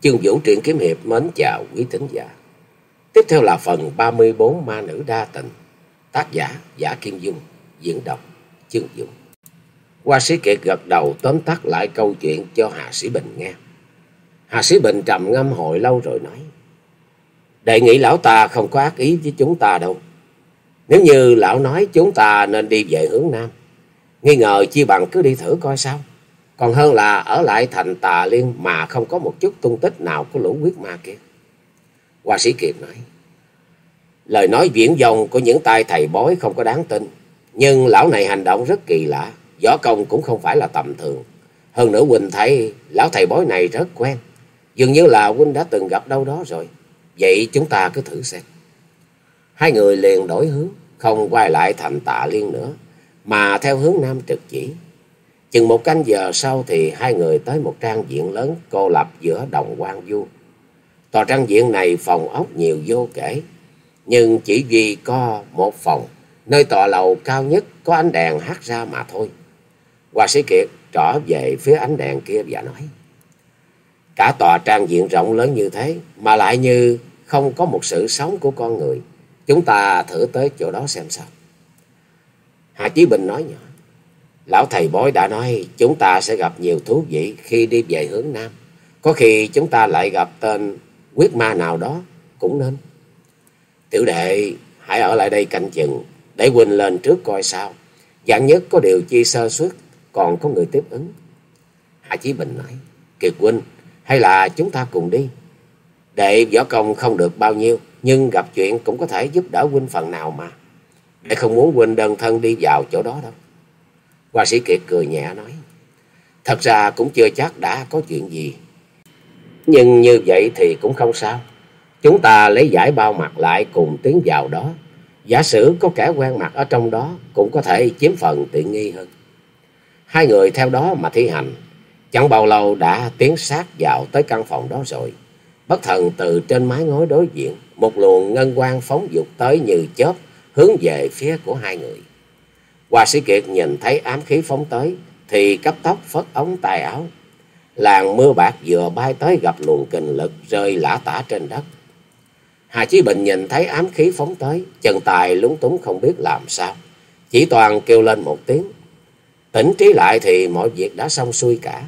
Chương Vũ truyện kiếm hiệp mến chào quý thính giả. Tiếp theo là phần 34 Ma nữ đa tình. Tác giả Giả Kim Dung, diễn đọc Chương Vũ. Hoa sĩ Kiệt gật đầu tóm tắt lại câu chuyện cho Hà Sĩ Bình nghe. Hà Sĩ Bình trầm ngâm hồi lâu rồi nói. Đề nghị lão ta không có ác ý với chúng ta đâu. Nếu như lão nói chúng ta nên đi về hướng Nam. Nghi ngờ chi bằng cứ đi thử coi sao. Còn hơn là ở lại thành tà liên mà không có một chút tung tích nào của lũ quyết ma kia. Hoa sĩ Kiệt nói. Lời nói viễn vông của những tay thầy bói không có đáng tin. Nhưng lão này hành động rất kỳ lạ. Võ công cũng không phải là tầm thường. Hơn nữa Huynh thấy lão thầy bói này rất quen. Dường như là Huynh đã từng gặp đâu đó rồi. Vậy chúng ta cứ thử xem. Hai người liền đổi hướng. Không quay lại thành tạ liên nữa. Mà theo hướng nam trực chỉ. Chừng một canh giờ sau thì hai người tới một trang diện lớn cô lập giữa đồng quan du. Tòa trang diện này phòng ốc nhiều vô kể, nhưng chỉ vì có một phòng, nơi tòa lầu cao nhất có ánh đèn hát ra mà thôi. Hoa sĩ Kiệt trở về phía ánh đèn kia và nói, Cả tòa trang diện rộng lớn như thế mà lại như không có một sự sống của con người. Chúng ta thử tới chỗ đó xem sao. hà Chí Bình nói nhỏ. Lão thầy bói đã nói, chúng ta sẽ gặp nhiều thú vị khi đi về hướng Nam. Có khi chúng ta lại gặp tên quyết ma nào đó, cũng nên. Tiểu đệ, hãy ở lại đây canh chừng, để Quỳnh lên trước coi sao. Dạng nhất có điều chi sơ suất, còn có người tiếp ứng. Hạ Chí Bình nói, Kiệt Quỳnh hay là chúng ta cùng đi. Đệ võ công không được bao nhiêu, nhưng gặp chuyện cũng có thể giúp đỡ huynh phần nào mà. Đệ không muốn huynh đơn thân đi vào chỗ đó đâu. Hoa sĩ Kiệt cười nhẹ nói. Thật ra cũng chưa chắc đã có chuyện gì. Nhưng như vậy thì cũng không sao. Chúng ta lấy giải bao mặt lại cùng tiến vào đó. Giả sử có kẻ quen mặt ở trong đó cũng có thể chiếm phần tiện nghi hơn. Hai người theo đó mà thi hành. Chẳng bao lâu đã tiến sát vào tới căn phòng đó rồi. Bất thần từ trên mái ngói đối diện, một luồng ngân quang phóng dục tới như chớp hướng về phía của hai người. Hoa sĩ Kiệt nhìn thấy ám khí phóng tới, thì cấp tốc phất ống tay áo. Làng mưa bạc vừa bay tới gặp luồng kình lực rơi lã tả trên đất. Hà Chí Bình nhìn thấy ám khí phóng tới, chân tài lúng túng không biết làm sao. Chỉ toàn kêu lên một tiếng. Tỉnh trí lại thì mọi việc đã xong xuôi cả.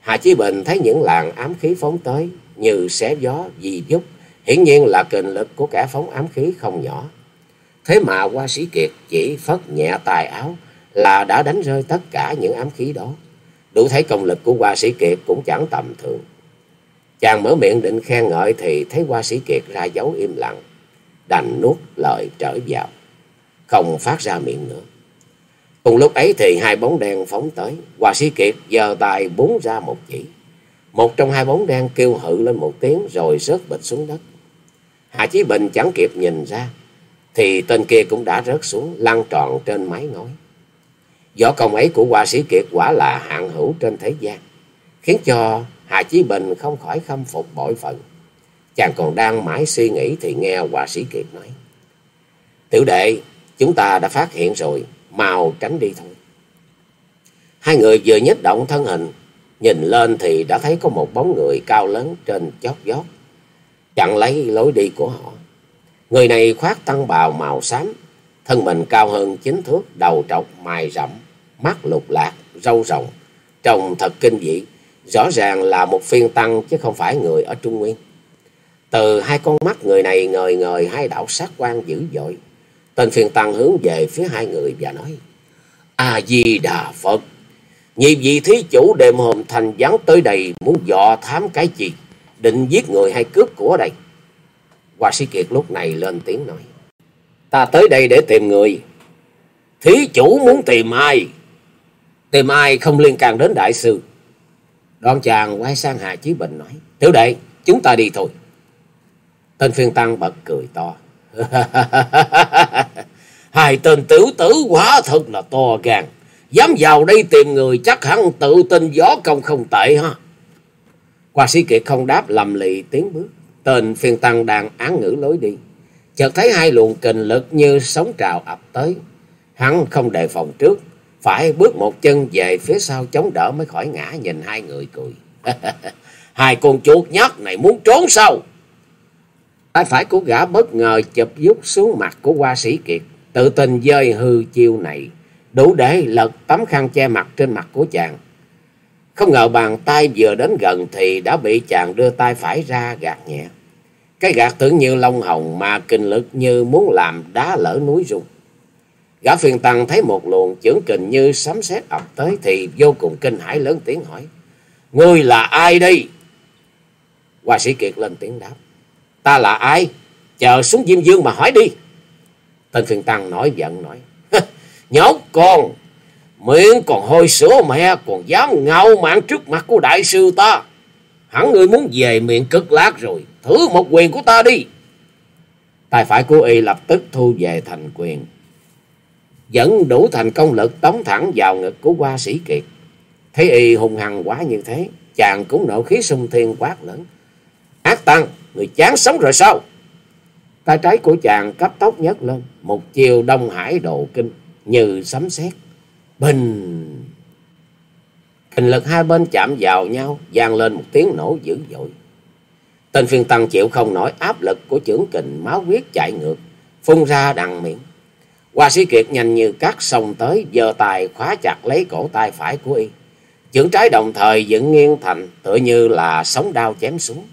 Hà Chí Bình thấy những làng ám khí phóng tới như xé gió, di dúc. Hiển nhiên là kình lực của kẻ phóng ám khí không nhỏ. Thế mà qua sĩ kiệt chỉ phất nhẹ tài áo là đã đánh rơi tất cả những ám khí đó. Đủ thấy công lực của qua sĩ kiệt cũng chẳng tầm thường. Chàng mở miệng định khen ngợi thì thấy qua sĩ kiệt ra dấu im lặng. Đành nuốt lời trở vào. Không phát ra miệng nữa. Cùng lúc ấy thì hai bóng đen phóng tới. Hoa sĩ kiệt giơ tay búng ra một chỉ. Một trong hai bóng đen kêu hự lên một tiếng rồi rớt bịch xuống đất. Hạ Chí Bình chẳng kịp nhìn ra thì tên kia cũng đã rớt xuống lăn tròn trên mái ngói. Võ công ấy của hoa sĩ kiệt quả là hạng hữu trên thế gian, khiến cho Hà Chí Bình không khỏi khâm phục bội phận. Chàng còn đang mãi suy nghĩ thì nghe hoa sĩ kiệt nói. Tiểu đệ, chúng ta đã phát hiện rồi, mau tránh đi thôi. Hai người vừa nhích động thân hình, nhìn lên thì đã thấy có một bóng người cao lớn trên chót vót, chặn lấy lối đi của họ. Người này khoác tăng bào màu xám, thân mình cao hơn chín thước, đầu trọc, mài rậm, mắt lục lạc, râu rồng, trông thật kinh dị, rõ ràng là một phiên tăng chứ không phải người ở Trung Nguyên. Từ hai con mắt người này ngời ngời hai đạo sát quan dữ dội. Tên phiên tăng hướng về phía hai người và nói, A-di-đà Phật, nhị vị thí chủ đêm hôm thành vắng tới đây muốn dò thám cái gì, định giết người hay cướp của đây. Hòa sĩ Kiệt lúc này lên tiếng nói. Ta tới đây để tìm người. Thí chủ muốn tìm ai? Tìm ai không liên can đến đại sư. Đoan chàng quay sang Hà Chí Bình nói. Tiểu đệ, chúng ta đi thôi. Tên phiên tăng bật cười to. Hai tên tiểu tử quá thật là to gan. Dám vào đây tìm người chắc hẳn tự tin gió công không tệ ha. Qua sĩ Kiệt không đáp lầm lì tiến bước. Tên phiên tăng đang án ngữ lối đi. Chợt thấy hai luồng kình lực như sóng trào ập tới. Hắn không đề phòng trước. Phải bước một chân về phía sau chống đỡ mới khỏi ngã nhìn hai người cười. Hai con chuột nhóc này muốn trốn sao? Tay phải của gã bất ngờ chụp dút xuống mặt của hoa sĩ kiệt. Tự tình dơi hư chiêu này. Đủ để lật tấm khăn che mặt trên mặt của chàng. Không ngờ bàn tay vừa đến gần thì đã bị chàng đưa tay phải ra gạt nhẹ. Cái gạt tưởng như lông hồng mà kinh lực như muốn làm đá lỡ núi rung. Gã phiền tăng thấy một luồng chưởng kình như sấm sét ập tới thì vô cùng kinh hãi lớn tiếng hỏi. Ngươi là ai đây? Hoa sĩ Kiệt lên tiếng đáp. Ta là ai? Chờ xuống Diêm Dương mà hỏi đi. Tên phiền tăng nổi giận nói. Nhóc con, miệng còn hôi sữa mẹ còn dám ngạo mạn trước mặt của đại sư ta. Hẳn ngươi muốn về miệng cực lát rồi. Thử một quyền của ta đi. Tay phải của y lập tức thu về thành quyền. Vẫn đủ thành công lực tống thẳng vào ngực của hoa sĩ kiệt. Thấy y hùng hằng quá như thế. Chàng cũng nộ khí sung thiên quát lớn. Ác tăng, người chán sống rồi sao? Tay trái của chàng cấp tốc nhấc lên. Một chiều đông hải độ kinh như sấm sét Bình! kình lực hai bên chạm vào nhau, vang lên một tiếng nổ dữ dội. Tên phiên tăng chịu không nổi áp lực của trưởng kình máu huyết chạy ngược, phun ra đằng miệng. Hoa sĩ kiệt nhanh như cắt sông tới, giơ tay khóa chặt lấy cổ tay phải của y. Chưởng trái đồng thời dựng nghiêng thành, tựa như là sóng đao chém xuống.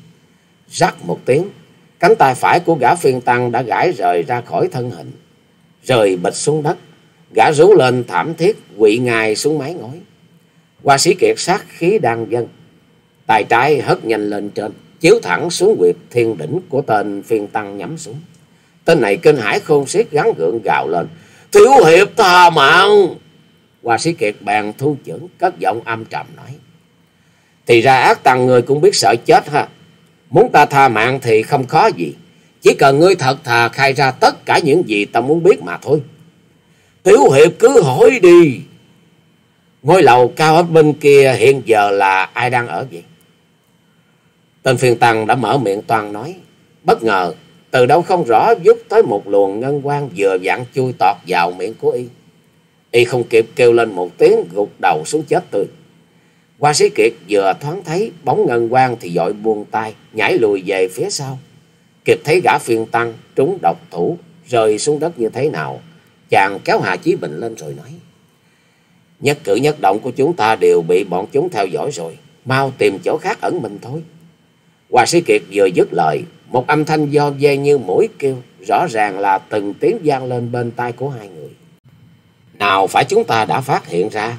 Rắc một tiếng, cánh tay phải của gã phiên tăng đã gãi rời ra khỏi thân hình. Rời bịch xuống đất, gã rú lên thảm thiết, quỵ ngài xuống mái ngói. Hoa sĩ kiệt sát khí đang dâng, tay trái hất nhanh lên trên chiếu thẳng xuống quyệt thiên đỉnh của tên phiên tăng nhắm xuống. Tên này kinh hải khôn xiết gắn gượng gào lên. Thiếu hiệp tha mạng. Hoa sĩ kiệt bèn thu chưởng, cất giọng âm trầm nói. Thì ra ác tăng người cũng biết sợ chết ha. Muốn ta tha mạng thì không khó gì. Chỉ cần ngươi thật thà khai ra tất cả những gì ta muốn biết mà thôi. Tiểu hiệp cứ hỏi đi. Ngôi lầu cao ở bên kia hiện giờ là ai đang ở vậy? Tên phiền tăng đã mở miệng toàn nói. Bất ngờ, từ đâu không rõ giúp tới một luồng ngân quang vừa dặn chui tọt vào miệng của y. Y không kịp kêu lên một tiếng gục đầu xuống chết tươi. Hoa sĩ kiệt vừa thoáng thấy bóng ngân quang thì dội buông tay, nhảy lùi về phía sau. Kịp thấy gã phiên tăng, trúng độc thủ, rơi xuống đất như thế nào. Chàng kéo Hà Chí Bình lên rồi nói. Nhất cử nhất động của chúng ta đều bị bọn chúng theo dõi rồi. Mau tìm chỗ khác ẩn mình thôi. Hoa sĩ Kiệt vừa dứt lời, một âm thanh do dê như mũi kêu, rõ ràng là từng tiếng vang lên bên tai của hai người. Nào phải chúng ta đã phát hiện ra,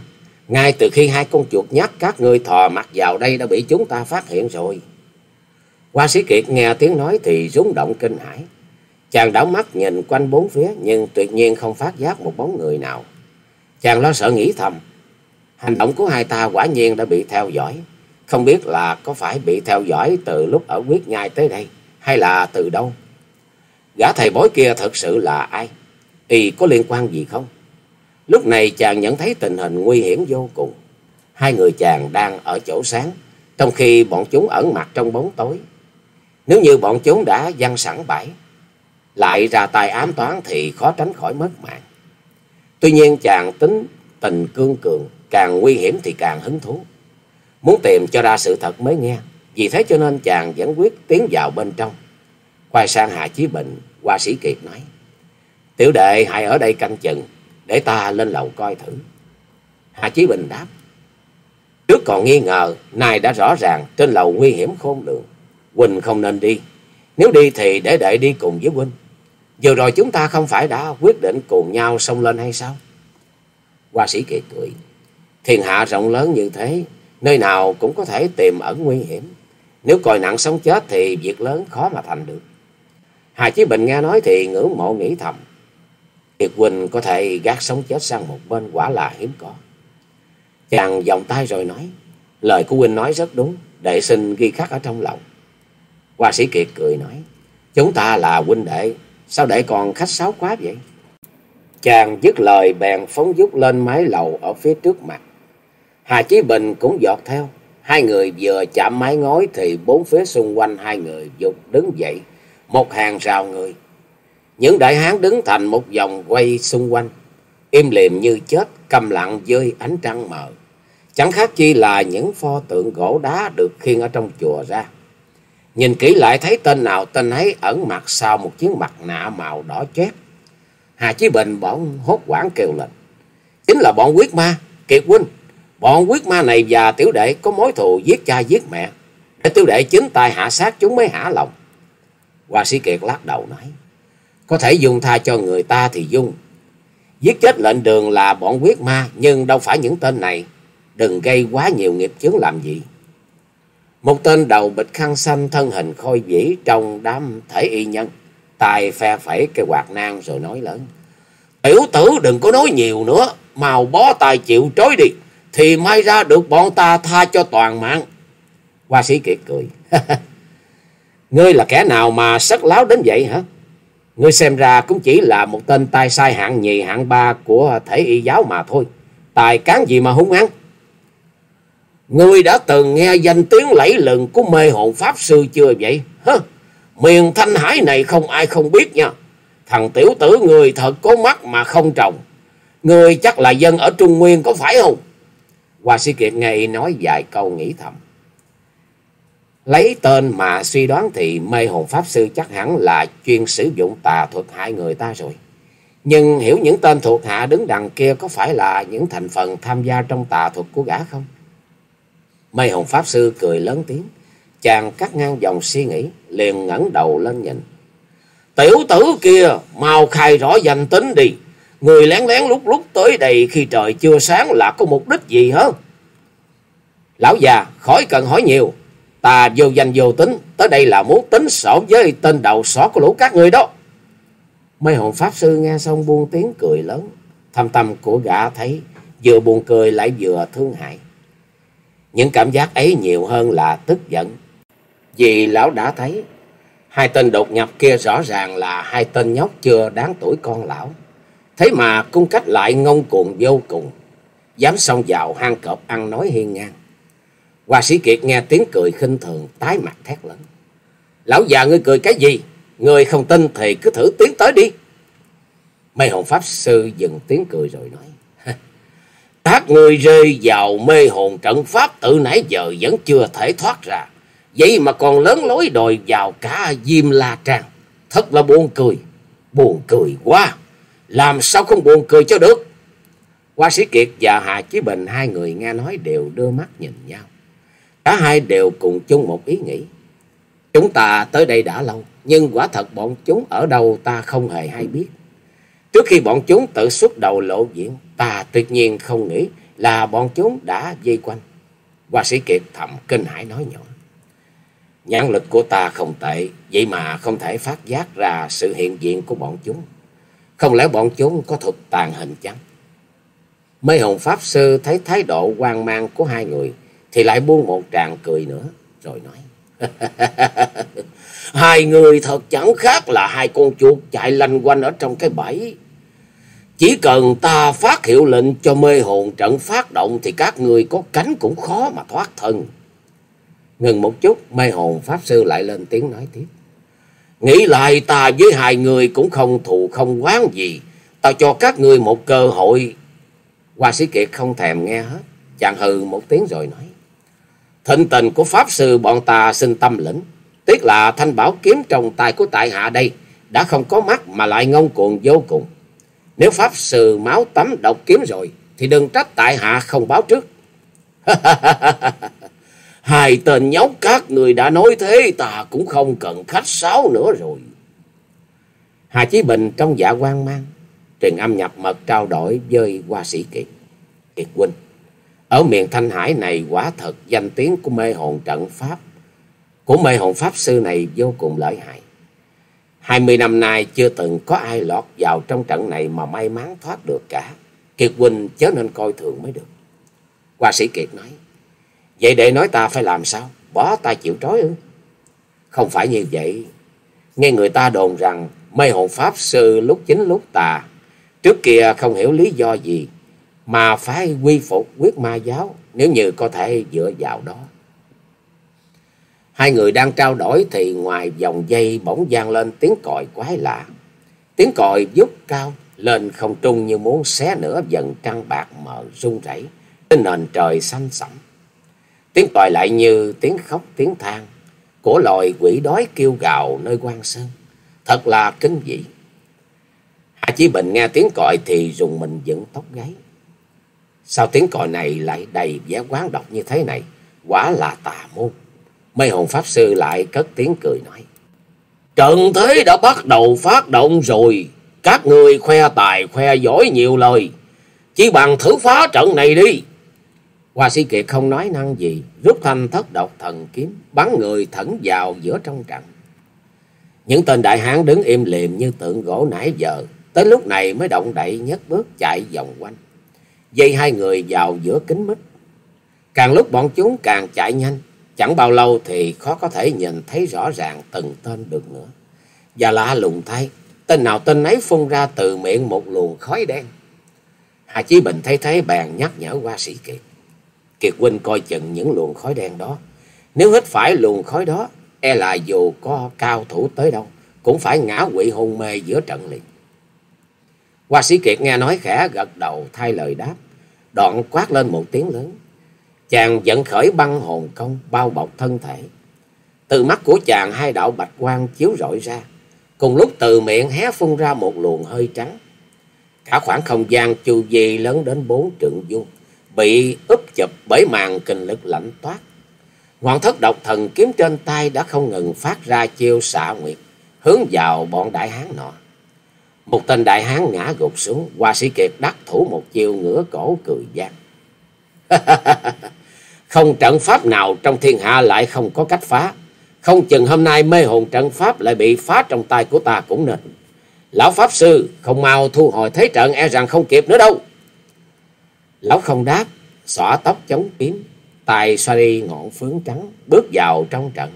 ngay từ khi hai con chuột nhắt các ngươi thò mặt vào đây đã bị chúng ta phát hiện rồi. Hoa sĩ Kiệt nghe tiếng nói thì rúng động kinh hãi. Chàng đảo mắt nhìn quanh bốn phía nhưng tuyệt nhiên không phát giác một bóng người nào. Chàng lo sợ nghĩ thầm, hành động của hai ta quả nhiên đã bị theo dõi. Không biết là có phải bị theo dõi từ lúc ở quyết nhai tới đây hay là từ đâu. Gã thầy bói kia thật sự là ai? Y có liên quan gì không? Lúc này chàng nhận thấy tình hình nguy hiểm vô cùng. Hai người chàng đang ở chỗ sáng, trong khi bọn chúng ẩn mặt trong bóng tối. Nếu như bọn chúng đã văng sẵn bãi, lại ra tay ám toán thì khó tránh khỏi mất mạng. Tuy nhiên chàng tính tình cương cường, càng nguy hiểm thì càng hứng thú. Muốn tìm cho ra sự thật mới nghe. Vì thế cho nên chàng vẫn quyết tiến vào bên trong. Quay sang Hạ Chí Bình, hoa sĩ Kiệt nói. Tiểu đệ hãy ở đây canh chừng, để ta lên lầu coi thử. Hạ Chí Bình đáp. Trước còn nghi ngờ, nay đã rõ ràng trên lầu nguy hiểm khôn lường. Quỳnh không nên đi. Nếu đi thì để đệ đi cùng với Huynh. Vừa rồi chúng ta không phải đã quyết định cùng nhau xông lên hay sao? Hoa sĩ Kiệt cười. Thiên hạ rộng lớn như thế, nơi nào cũng có thể tìm ẩn nguy hiểm. Nếu coi nặng sống chết thì việc lớn khó mà thành được. Hà Chí Bình nghe nói thì ngưỡng mộ nghĩ thầm. Kiệt huynh có thể gác sống chết sang một bên quả là hiếm có. Chàng vòng tay rồi nói. Lời của Huynh nói rất đúng. Đệ xin ghi khắc ở trong lòng. Hoa sĩ Kiệt cười nói. Chúng ta là huynh đệ. Sao đệ còn khách sáo quá vậy? Chàng dứt lời bèn phóng dút lên mái lầu ở phía trước mặt. Hà Chí Bình cũng giọt theo. Hai người vừa chạm mái ngói thì bốn phía xung quanh hai người dục đứng dậy. Một hàng rào người. Những đại hán đứng thành một vòng quay xung quanh. Im liềm như chết, câm lặng dưới ánh trăng mờ. Chẳng khác chi là những pho tượng gỗ đá được khiêng ở trong chùa ra. Nhìn kỹ lại thấy tên nào tên ấy ẩn mặt sau một chiếc mặt nạ màu đỏ chét. Hà Chí Bình bỗng hốt quảng kêu lên. Chính là bọn quyết ma, Kiệt huynh. Bọn quyết ma này và tiểu đệ có mối thù giết cha giết mẹ. Để tiểu đệ chính tay hạ sát chúng mới hả lòng. Hoa sĩ Kiệt lắc đầu nói. Có thể dùng tha cho người ta thì dung. Giết chết lệnh đường là bọn quyết ma, nhưng đâu phải những tên này. Đừng gây quá nhiều nghiệp chướng làm gì. Một tên đầu bịch khăn xanh thân hình khôi vĩ trong đám thể y nhân. Tài phe phẩy cái quạt nang rồi nói lớn. Tiểu tử đừng có nói nhiều nữa. Màu bó tài chịu trói đi. Thì may ra được bọn ta tha cho toàn mạng. Hoa sĩ kiệt cười. Ngươi là kẻ nào mà sắc láo đến vậy hả? Ngươi xem ra cũng chỉ là một tên tay sai hạng nhì hạng ba của thể y giáo mà thôi. Tài cán gì mà hung ăn? Ngươi đã từng nghe danh tiếng lẫy lừng của mê hồn pháp sư chưa vậy? Hơ, miền Thanh Hải này không ai không biết nha. Thằng tiểu tử người thật có mắt mà không trồng. ngươi chắc là dân ở Trung Nguyên có phải không? Hoa Sĩ Kiệt nghe nói vài câu nghĩ thầm. Lấy tên mà suy đoán thì mê hồn pháp sư chắc hẳn là chuyên sử dụng tà thuật hại người ta rồi. Nhưng hiểu những tên thuộc hạ đứng đằng kia có phải là những thành phần tham gia trong tà thuật của gã không? Mây hồn pháp sư cười lớn tiếng. Chàng cắt ngang dòng suy nghĩ, liền ngẩng đầu lên nhìn. Tiểu tử kia, mau khai rõ danh tính đi. Người lén lén lúc lúc tới đây khi trời chưa sáng là có mục đích gì hả? Lão già, khỏi cần hỏi nhiều. Ta vô danh vô tính, tới đây là muốn tính sổ với tên đầu sỏ của lũ các người đó. mấy hồn pháp sư nghe xong buông tiếng cười lớn. Thâm tâm của gã thấy vừa buồn cười lại vừa thương hại. Những cảm giác ấy nhiều hơn là tức giận. Vì lão đã thấy hai tên đột nhập kia rõ ràng là hai tên nhóc chưa đáng tuổi con lão. Thế mà cung cách lại ngông cuồng vô cùng. Dám xông vào hang cọp ăn nói hiên ngang. Hoa sĩ Kiệt nghe tiếng cười khinh thường, tái mặt thét lớn. Lão già ngươi cười cái gì? Ngươi không tin thì cứ thử tiến tới đi. Mây hồn pháp sư dừng tiếng cười rồi nói. tác người rơi vào mê hồn trận pháp từ nãy giờ vẫn chưa thể thoát ra. Vậy mà còn lớn lối đòi vào cả Diêm La Trang. Thật là buồn cười. Buồn cười quá. Làm sao không buồn cười cho được. Hoa sĩ Kiệt và Hà Chí Bình hai người nghe nói đều đưa mắt nhìn nhau. Cả hai đều cùng chung một ý nghĩ. Chúng ta tới đây đã lâu. Nhưng quả thật bọn chúng ở đâu ta không hề hay biết. Trước khi bọn chúng tự xuất đầu lộ diện, ta tuyệt nhiên không nghĩ là bọn chúng đã dây quanh. Hoa sĩ Kiệt thầm kinh hãi nói nhỏ. Nhãn lực của ta không tệ, vậy mà không thể phát giác ra sự hiện diện của bọn chúng. Không lẽ bọn chúng có thuật tàn hình chăng? Mê hồn Pháp Sư thấy thái độ hoang mang của hai người, thì lại buông một tràng cười nữa, rồi nói. hai người thật chẳng khác là hai con chuột chạy lanh quanh ở trong cái bẫy. Chỉ cần ta phát hiệu lệnh cho mê hồn trận phát động thì các người có cánh cũng khó mà thoát thân. Ngừng một chút, mê hồn Pháp Sư lại lên tiếng nói tiếp. Nghĩ lại ta với hai người cũng không thù không quán gì. Ta cho các người một cơ hội. Hoa sĩ Kiệt không thèm nghe hết. Chàng hừ một tiếng rồi nói. Thịnh tình của Pháp Sư bọn ta xin tâm lĩnh. Tiếc là thanh bảo kiếm trong tay của tại hạ đây đã không có mắt mà lại ngông cuồng vô cùng. Nếu Pháp Sư máu tắm độc kiếm rồi thì đừng trách tại hạ không báo trước. Hai tên nhóc các người đã nói thế ta cũng không cần khách sáo nữa rồi. Hà Chí Bình trong dạ quan mang, truyền âm nhập mật trao đổi với hoa sĩ Kiệt. Kiệt huynh, ở miền Thanh Hải này quả thật danh tiếng của mê hồn trận Pháp, của mê hồn Pháp sư này vô cùng lợi hại. Hai mươi năm nay chưa từng có ai lọt vào trong trận này mà may mắn thoát được cả. Kiệt huynh chớ nên coi thường mới được. Hoa sĩ Kiệt nói. Vậy để nói ta phải làm sao? Bỏ ta chịu trói ư? Không phải như vậy. Nghe người ta đồn rằng mê hồn pháp sư lúc chính lúc tà. Trước kia không hiểu lý do gì, mà phải quy phục quyết ma giáo, nếu như có thể dựa vào đó. Hai người đang trao đổi thì ngoài vòng dây bỗng vang lên tiếng còi quái lạ. Tiếng còi vút cao lên không trung như muốn xé nửa dần trăng bạc mờ rung rẩy, trên nền trời xanh sẫm. Tiếng còi lại như tiếng khóc, tiếng than của loài quỷ đói kêu gào nơi quan sơn. Thật là kinh dị. Hạ Chí Bình nghe tiếng còi thì rùng mình dựng tóc gáy. Sao tiếng còi này lại đầy vẻ quán độc như thế này? Quả là tà môn. Mây hồn Pháp Sư lại cất tiếng cười nói. Trận thế đã bắt đầu phát động rồi. Các người khoe tài khoe giỏi nhiều lời. Chỉ bằng thử phá trận này đi. Hoa sĩ Kiệt không nói năng gì. Rút thanh thất độc thần kiếm. Bắn người thẫn vào giữa trong trận. Những tên đại hán đứng im lìm như tượng gỗ nãy giờ. Tới lúc này mới động đậy nhất bước chạy vòng quanh. Dây hai người vào giữa kính mít. Càng lúc bọn chúng càng chạy nhanh. Chẳng bao lâu thì khó có thể nhìn thấy rõ ràng từng tên được nữa. Và lạ lùng thay, tên nào tên ấy phun ra từ miệng một luồng khói đen. Hà Chí Bình thấy thế bèn nhắc nhở qua sĩ Kiệt. Kiệt huynh coi chừng những luồng khói đen đó. Nếu hít phải luồng khói đó, e là dù có cao thủ tới đâu, cũng phải ngã quỵ hôn mê giữa trận liền. Hoa sĩ Kiệt nghe nói khẽ gật đầu thay lời đáp, đoạn quát lên một tiếng lớn. Chàng dẫn khởi băng hồn công bao bọc thân thể. Từ mắt của chàng hai đạo bạch quang chiếu rọi ra. Cùng lúc từ miệng hé phun ra một luồng hơi trắng. Cả khoảng không gian chu vi lớn đến bốn trượng vuông bị úp chụp bởi màn kinh lực lạnh toát. hoàng thất độc thần kiếm trên tay đã không ngừng phát ra chiêu xạ nguyệt, hướng vào bọn đại hán nọ. Một tên đại hán ngã gục xuống, hoa sĩ kiệt đắc thủ một chiêu ngửa cổ cười gian. Không trận pháp nào trong thiên hạ lại không có cách phá. Không chừng hôm nay mê hồn trận pháp lại bị phá trong tay của ta cũng nên. Lão Pháp Sư không mau thu hồi thế trận e rằng không kịp nữa đâu. Lão không đáp, xõa tóc chống kiếm, tay xoa đi ngọn phướng trắng, bước vào trong trận.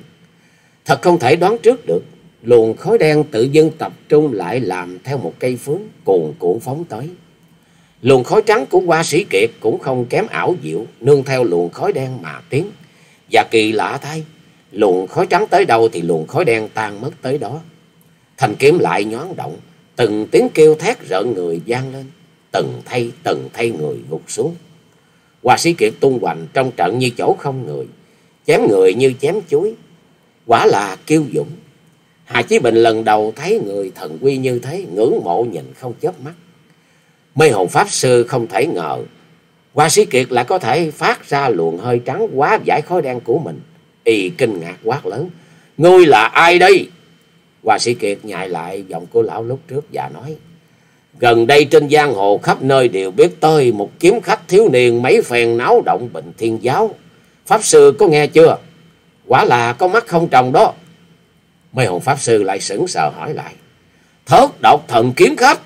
Thật không thể đoán trước được, luồng khói đen tự dưng tập trung lại làm theo một cây phướng cuồn cuộn phóng tới. Luồng khói trắng của hoa sĩ kiệt cũng không kém ảo diệu, nương theo luồng khói đen mà tiến. Và kỳ lạ thay, luồng khói trắng tới đâu thì luồng khói đen tan mất tới đó. Thành kiếm lại nhón động, từng tiếng kêu thét rợn người vang lên, từng thay từng thay người gục xuống. Hoa sĩ kiệt tung hoành trong trận như chỗ không người, chém người như chém chuối. Quả là kiêu dũng. Hà Chí Bình lần đầu thấy người thần quy như thế, ngưỡng mộ nhìn không chớp mắt. Mê hồn Pháp Sư không thể ngờ. Hoa sĩ Kiệt lại có thể phát ra luồng hơi trắng quá giải khói đen của mình. Y kinh ngạc quát lớn. Ngươi là ai đây? Hoa sĩ Kiệt nhại lại giọng của lão lúc trước và nói. Gần đây trên giang hồ khắp nơi đều biết tới một kiếm khách thiếu niên mấy phen náo động bệnh thiên giáo. Pháp Sư có nghe chưa? Quả là có mắt không trồng đó. mấy hồn Pháp Sư lại sững sờ hỏi lại. Thớt độc thần kiếm khách.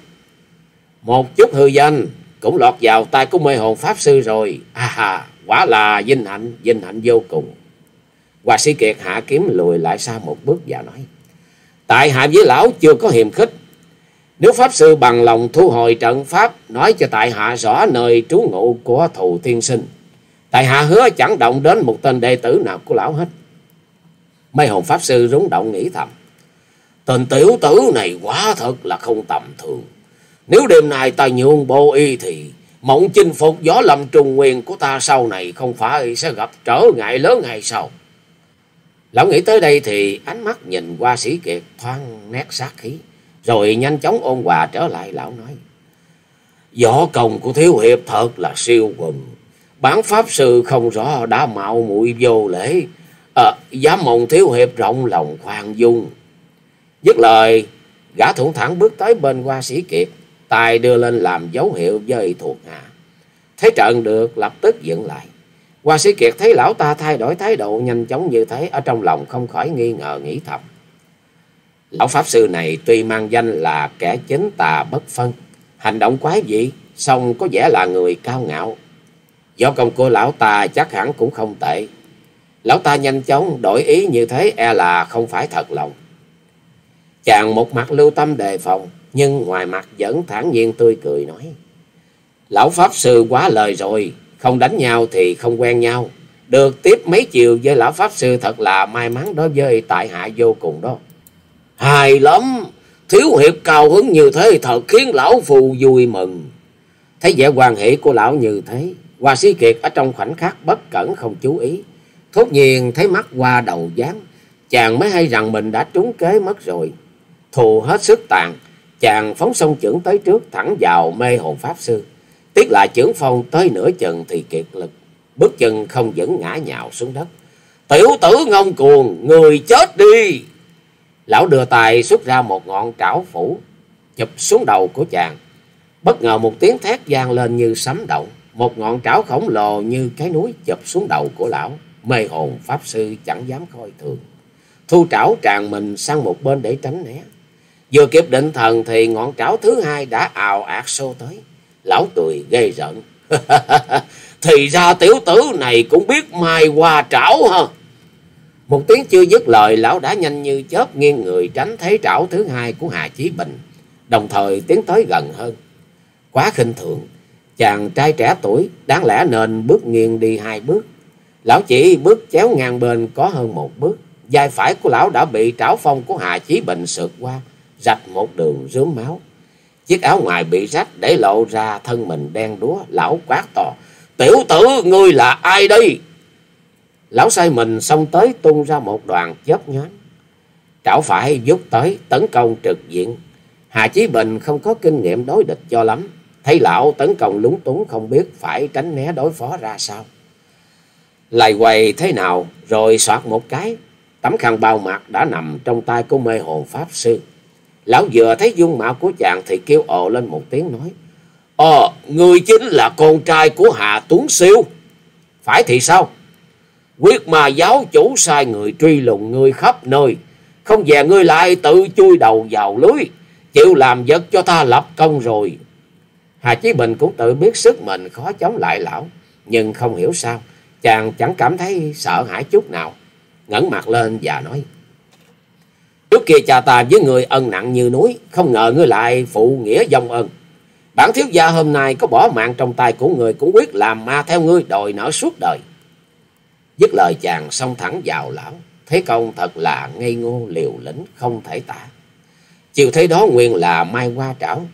Một chút hư danh cũng lọt vào tay của mê hồn Pháp Sư rồi. À hà, quả là vinh hạnh, vinh hạnh vô cùng. Hòa sĩ Kiệt hạ kiếm lùi lại xa một bước và nói. Tại hạ với lão chưa có hiềm khích. Nếu Pháp Sư bằng lòng thu hồi trận Pháp, nói cho tại hạ rõ nơi trú ngụ của thù thiên sinh. Tại hạ hứa chẳng động đến một tên đệ tử nào của lão hết. Mây hồn Pháp Sư rúng động nghĩ thầm. Tên tiểu tử này quá thật là không tầm thường. Nếu đêm nay ta nhường bộ y thì mộng chinh phục gió lâm trùng nguyên của ta sau này không phải sẽ gặp trở ngại lớn hay sao? Lão nghĩ tới đây thì ánh mắt nhìn qua sĩ kiệt thoáng nét sát khí. Rồi nhanh chóng ôn hòa trở lại lão nói. Võ công của thiếu hiệp thật là siêu quần. Bản pháp sư không rõ đã mạo muội vô lễ. À, dám mong thiếu hiệp rộng lòng khoan dung. Dứt lời, gã thủng thẳng bước tới bên qua sĩ kiệt tay đưa lên làm dấu hiệu với thuộc hạ. Thấy trận được lập tức dựng lại. Hoa sĩ Kiệt thấy lão ta thay đổi thái độ nhanh chóng như thế, ở trong lòng không khỏi nghi ngờ nghĩ thầm. Lão Pháp Sư này tuy mang danh là kẻ chính tà bất phân, hành động quái dị, song có vẻ là người cao ngạo. Do công của lão ta chắc hẳn cũng không tệ. Lão ta nhanh chóng đổi ý như thế e là không phải thật lòng. Chàng một mặt lưu tâm đề phòng, nhưng ngoài mặt vẫn thản nhiên tươi cười nói. Lão Pháp Sư quá lời rồi, không đánh nhau thì không quen nhau. Được tiếp mấy chiều với Lão Pháp Sư thật là may mắn đối với tại hạ vô cùng đó. Hài lắm, thiếu hiệp cao hứng như thế thật khiến Lão Phù vui mừng. Thấy vẻ hoàng hỷ của Lão như thế, Hoa sĩ Kiệt ở trong khoảnh khắc bất cẩn không chú ý. Thốt nhiên thấy mắt qua đầu dáng. Chàng mới hay rằng mình đã trúng kế mất rồi. Thù hết sức tàn. Chàng phóng sông trưởng tới trước thẳng vào mê hồn pháp sư. Tiếc là trưởng phong tới nửa chừng thì kiệt lực. Bước chân không vẫn ngã nhào xuống đất. Tiểu tử ngông cuồng, người chết đi. Lão đưa tay xuất ra một ngọn trảo phủ, chụp xuống đầu của chàng. Bất ngờ một tiếng thét vang lên như sấm động. Một ngọn trảo khổng lồ như cái núi chụp xuống đầu của lão. Mê hồn pháp sư chẳng dám coi thường. Thu trảo tràn mình sang một bên để tránh né. Vừa kịp định thần thì ngọn trảo thứ hai đã ào ạt xô tới. Lão cười ghê rợn. thì ra tiểu tử này cũng biết mai qua trảo hơn một tiếng chưa dứt lời, lão đã nhanh như chớp nghiêng người tránh thế trảo thứ hai của Hà Chí Bình, đồng thời tiến tới gần hơn. Quá khinh thường, chàng trai trẻ tuổi đáng lẽ nên bước nghiêng đi hai bước. Lão chỉ bước chéo ngang bên có hơn một bước. Vai phải của lão đã bị trảo phong của Hà Chí Bình sượt qua, rạch một đường rướm máu. Chiếc áo ngoài bị rách để lộ ra thân mình đen đúa, lão quát to. Tiểu tử, ngươi là ai đây? Lão sai mình xông tới tung ra một đoàn chớp nhoáng. Trảo phải giúp tới tấn công trực diện. Hà Chí Bình không có kinh nghiệm đối địch cho lắm. Thấy lão tấn công lúng túng không biết phải tránh né đối phó ra sao. Lại quầy thế nào rồi soạt một cái. Tấm khăn bao mặt đã nằm trong tay của mê hồn pháp sư. Lão vừa thấy dung mạo của chàng thì kêu ồ lên một tiếng nói. Ờ, người chính là con trai của Hà Tuấn Siêu. Phải thì sao? Quyết mà giáo chủ sai người truy lùng ngươi khắp nơi. Không về ngươi lại tự chui đầu vào lưới. Chịu làm vật cho ta lập công rồi. Hà Chí Bình cũng tự biết sức mình khó chống lại lão. Nhưng không hiểu sao. Chàng chẳng cảm thấy sợ hãi chút nào. ngẩng mặt lên và nói. Trước kia cha ta với người ân nặng như núi. Không ngờ ngươi lại phụ nghĩa dòng ân. Bản thiếu gia hôm nay có bỏ mạng trong tay của người cũng quyết làm ma theo ngươi đòi nợ suốt đời. Dứt lời chàng xông thẳng vào lão. Thế công thật là ngây ngô, liều lĩnh, không thể tả. Chiều thế đó nguyên là mai qua trảo.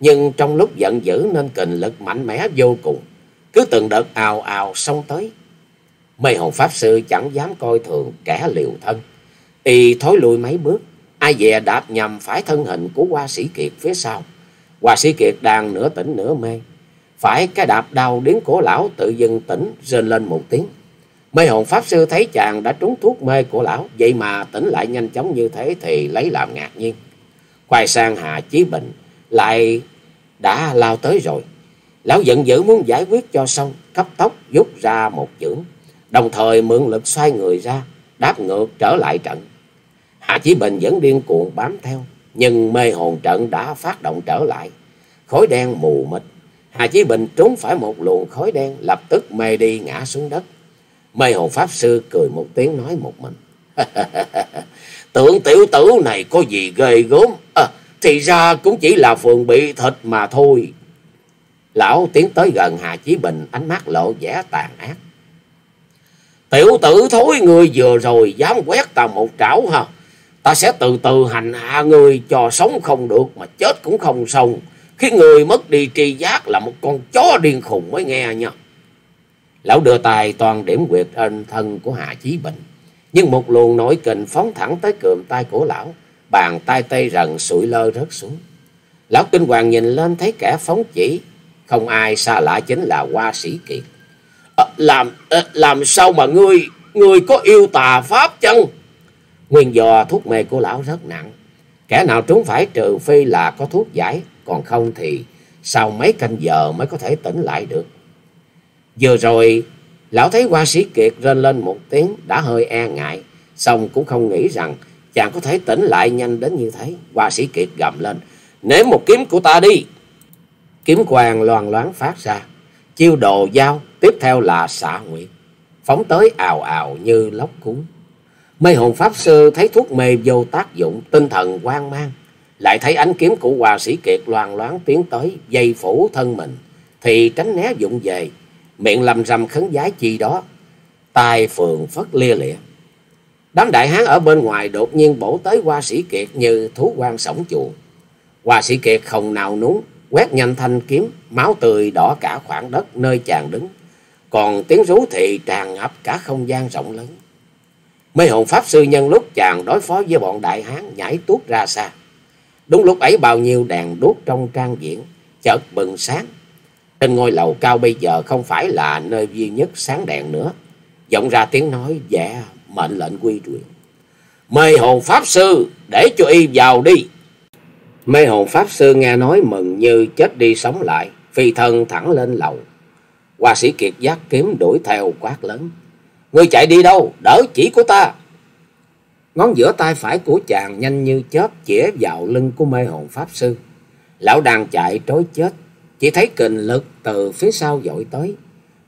Nhưng trong lúc giận dữ nên kình lực mạnh mẽ vô cùng. Cứ từng đợt ào ào xông tới. Mê hồn pháp sư chẳng dám coi thường kẻ liều thân. Y thối lùi mấy bước. Ai dè đạp nhầm phải thân hình của hoa sĩ kiệt phía sau. Hoa sĩ kiệt đang nửa tỉnh nửa mê. Phải cái đạp đau đến cổ lão tự dưng tỉnh, rên lên một tiếng. Mê hồn pháp sư thấy chàng đã trúng thuốc mê của lão, vậy mà tỉnh lại nhanh chóng như thế thì lấy làm ngạc nhiên. Quay sang Hà Chí Bình, lại đã lao tới rồi. Lão giận dữ muốn giải quyết cho xong, cấp tốc rút ra một chưởng, đồng thời mượn lực xoay người ra, đáp ngược trở lại trận. Hà Chí Bình vẫn điên cuồng bám theo, nhưng mê hồn trận đã phát động trở lại. Khói đen mù mịt, Hà Chí Bình trúng phải một luồng khói đen, lập tức mê đi ngã xuống đất. Mây hồn Pháp Sư cười một tiếng nói một mình. Tưởng tiểu tử này có gì ghê gớm. À, thì ra cũng chỉ là phường bị thịt mà thôi. Lão tiến tới gần Hà Chí Bình, ánh mắt lộ vẻ tàn ác. Tiểu tử thối người vừa rồi dám quét ta một trảo ha. Ta sẽ từ từ hành hạ người cho sống không được mà chết cũng không xong. Khi người mất đi tri giác là một con chó điên khùng mới nghe nha. Lão đưa tay toàn điểm quyệt trên thân của Hạ Chí Bình. Nhưng một luồng nổi kình phóng thẳng tới cườm tay của lão. Bàn tay tây rần sụi lơ rớt xuống. Lão kinh hoàng nhìn lên thấy kẻ phóng chỉ. Không ai xa lạ chính là Hoa Sĩ Kiệt. À, làm à, làm sao mà ngươi, ngươi có yêu tà pháp chăng? Nguyên do thuốc mê của lão rất nặng. Kẻ nào trúng phải trừ phi là có thuốc giải. Còn không thì sau mấy canh giờ mới có thể tỉnh lại được. Vừa rồi, lão thấy hoa sĩ Kiệt rên lên một tiếng đã hơi e ngại, xong cũng không nghĩ rằng chàng có thể tỉnh lại nhanh đến như thế. Hoa sĩ Kiệt gầm lên, nếm một kiếm của ta đi. Kiếm quang loàn loáng phát ra, chiêu đồ dao, tiếp theo là xạ nguyệt, phóng tới ào ào như lóc cúng. Mê hồn pháp sư thấy thuốc mê vô tác dụng, tinh thần hoang mang, lại thấy ánh kiếm của hòa sĩ Kiệt loàn loáng tiến tới, dây phủ thân mình, thì tránh né dụng về, miệng lầm rầm khấn giái chi đó, tai phường phất lia lịa. Đám đại hán ở bên ngoài đột nhiên bổ tới hoa sĩ kiệt như thú quan sổng chuồng. Hoa sĩ kiệt không nào núng, quét nhanh thanh kiếm, máu tươi đỏ cả khoảng đất nơi chàng đứng. Còn tiếng rú thì tràn ngập cả không gian rộng lớn. Mê hồn Pháp Sư nhân lúc chàng đối phó với bọn đại hán nhảy tuốt ra xa. Đúng lúc ấy bao nhiêu đèn đuốc trong trang diễn chợt bừng sáng. Trên ngôi lầu cao bây giờ không phải là nơi duy nhất sáng đèn nữa. giọng ra tiếng nói dạ mệnh lệnh quy truyền. Mời hồn Pháp Sư, để cho y vào đi. Mê hồn Pháp Sư nghe nói mừng như chết đi sống lại. Phi thân thẳng lên lầu. Hoa sĩ Kiệt giác kiếm đuổi theo quát lớn. Ngươi chạy đi đâu? Đỡ chỉ của ta. Ngón giữa tay phải của chàng nhanh như chớp chĩa vào lưng của mê hồn Pháp Sư. Lão đang chạy trối chết. Chỉ thấy kình lực từ phía sau dội tới.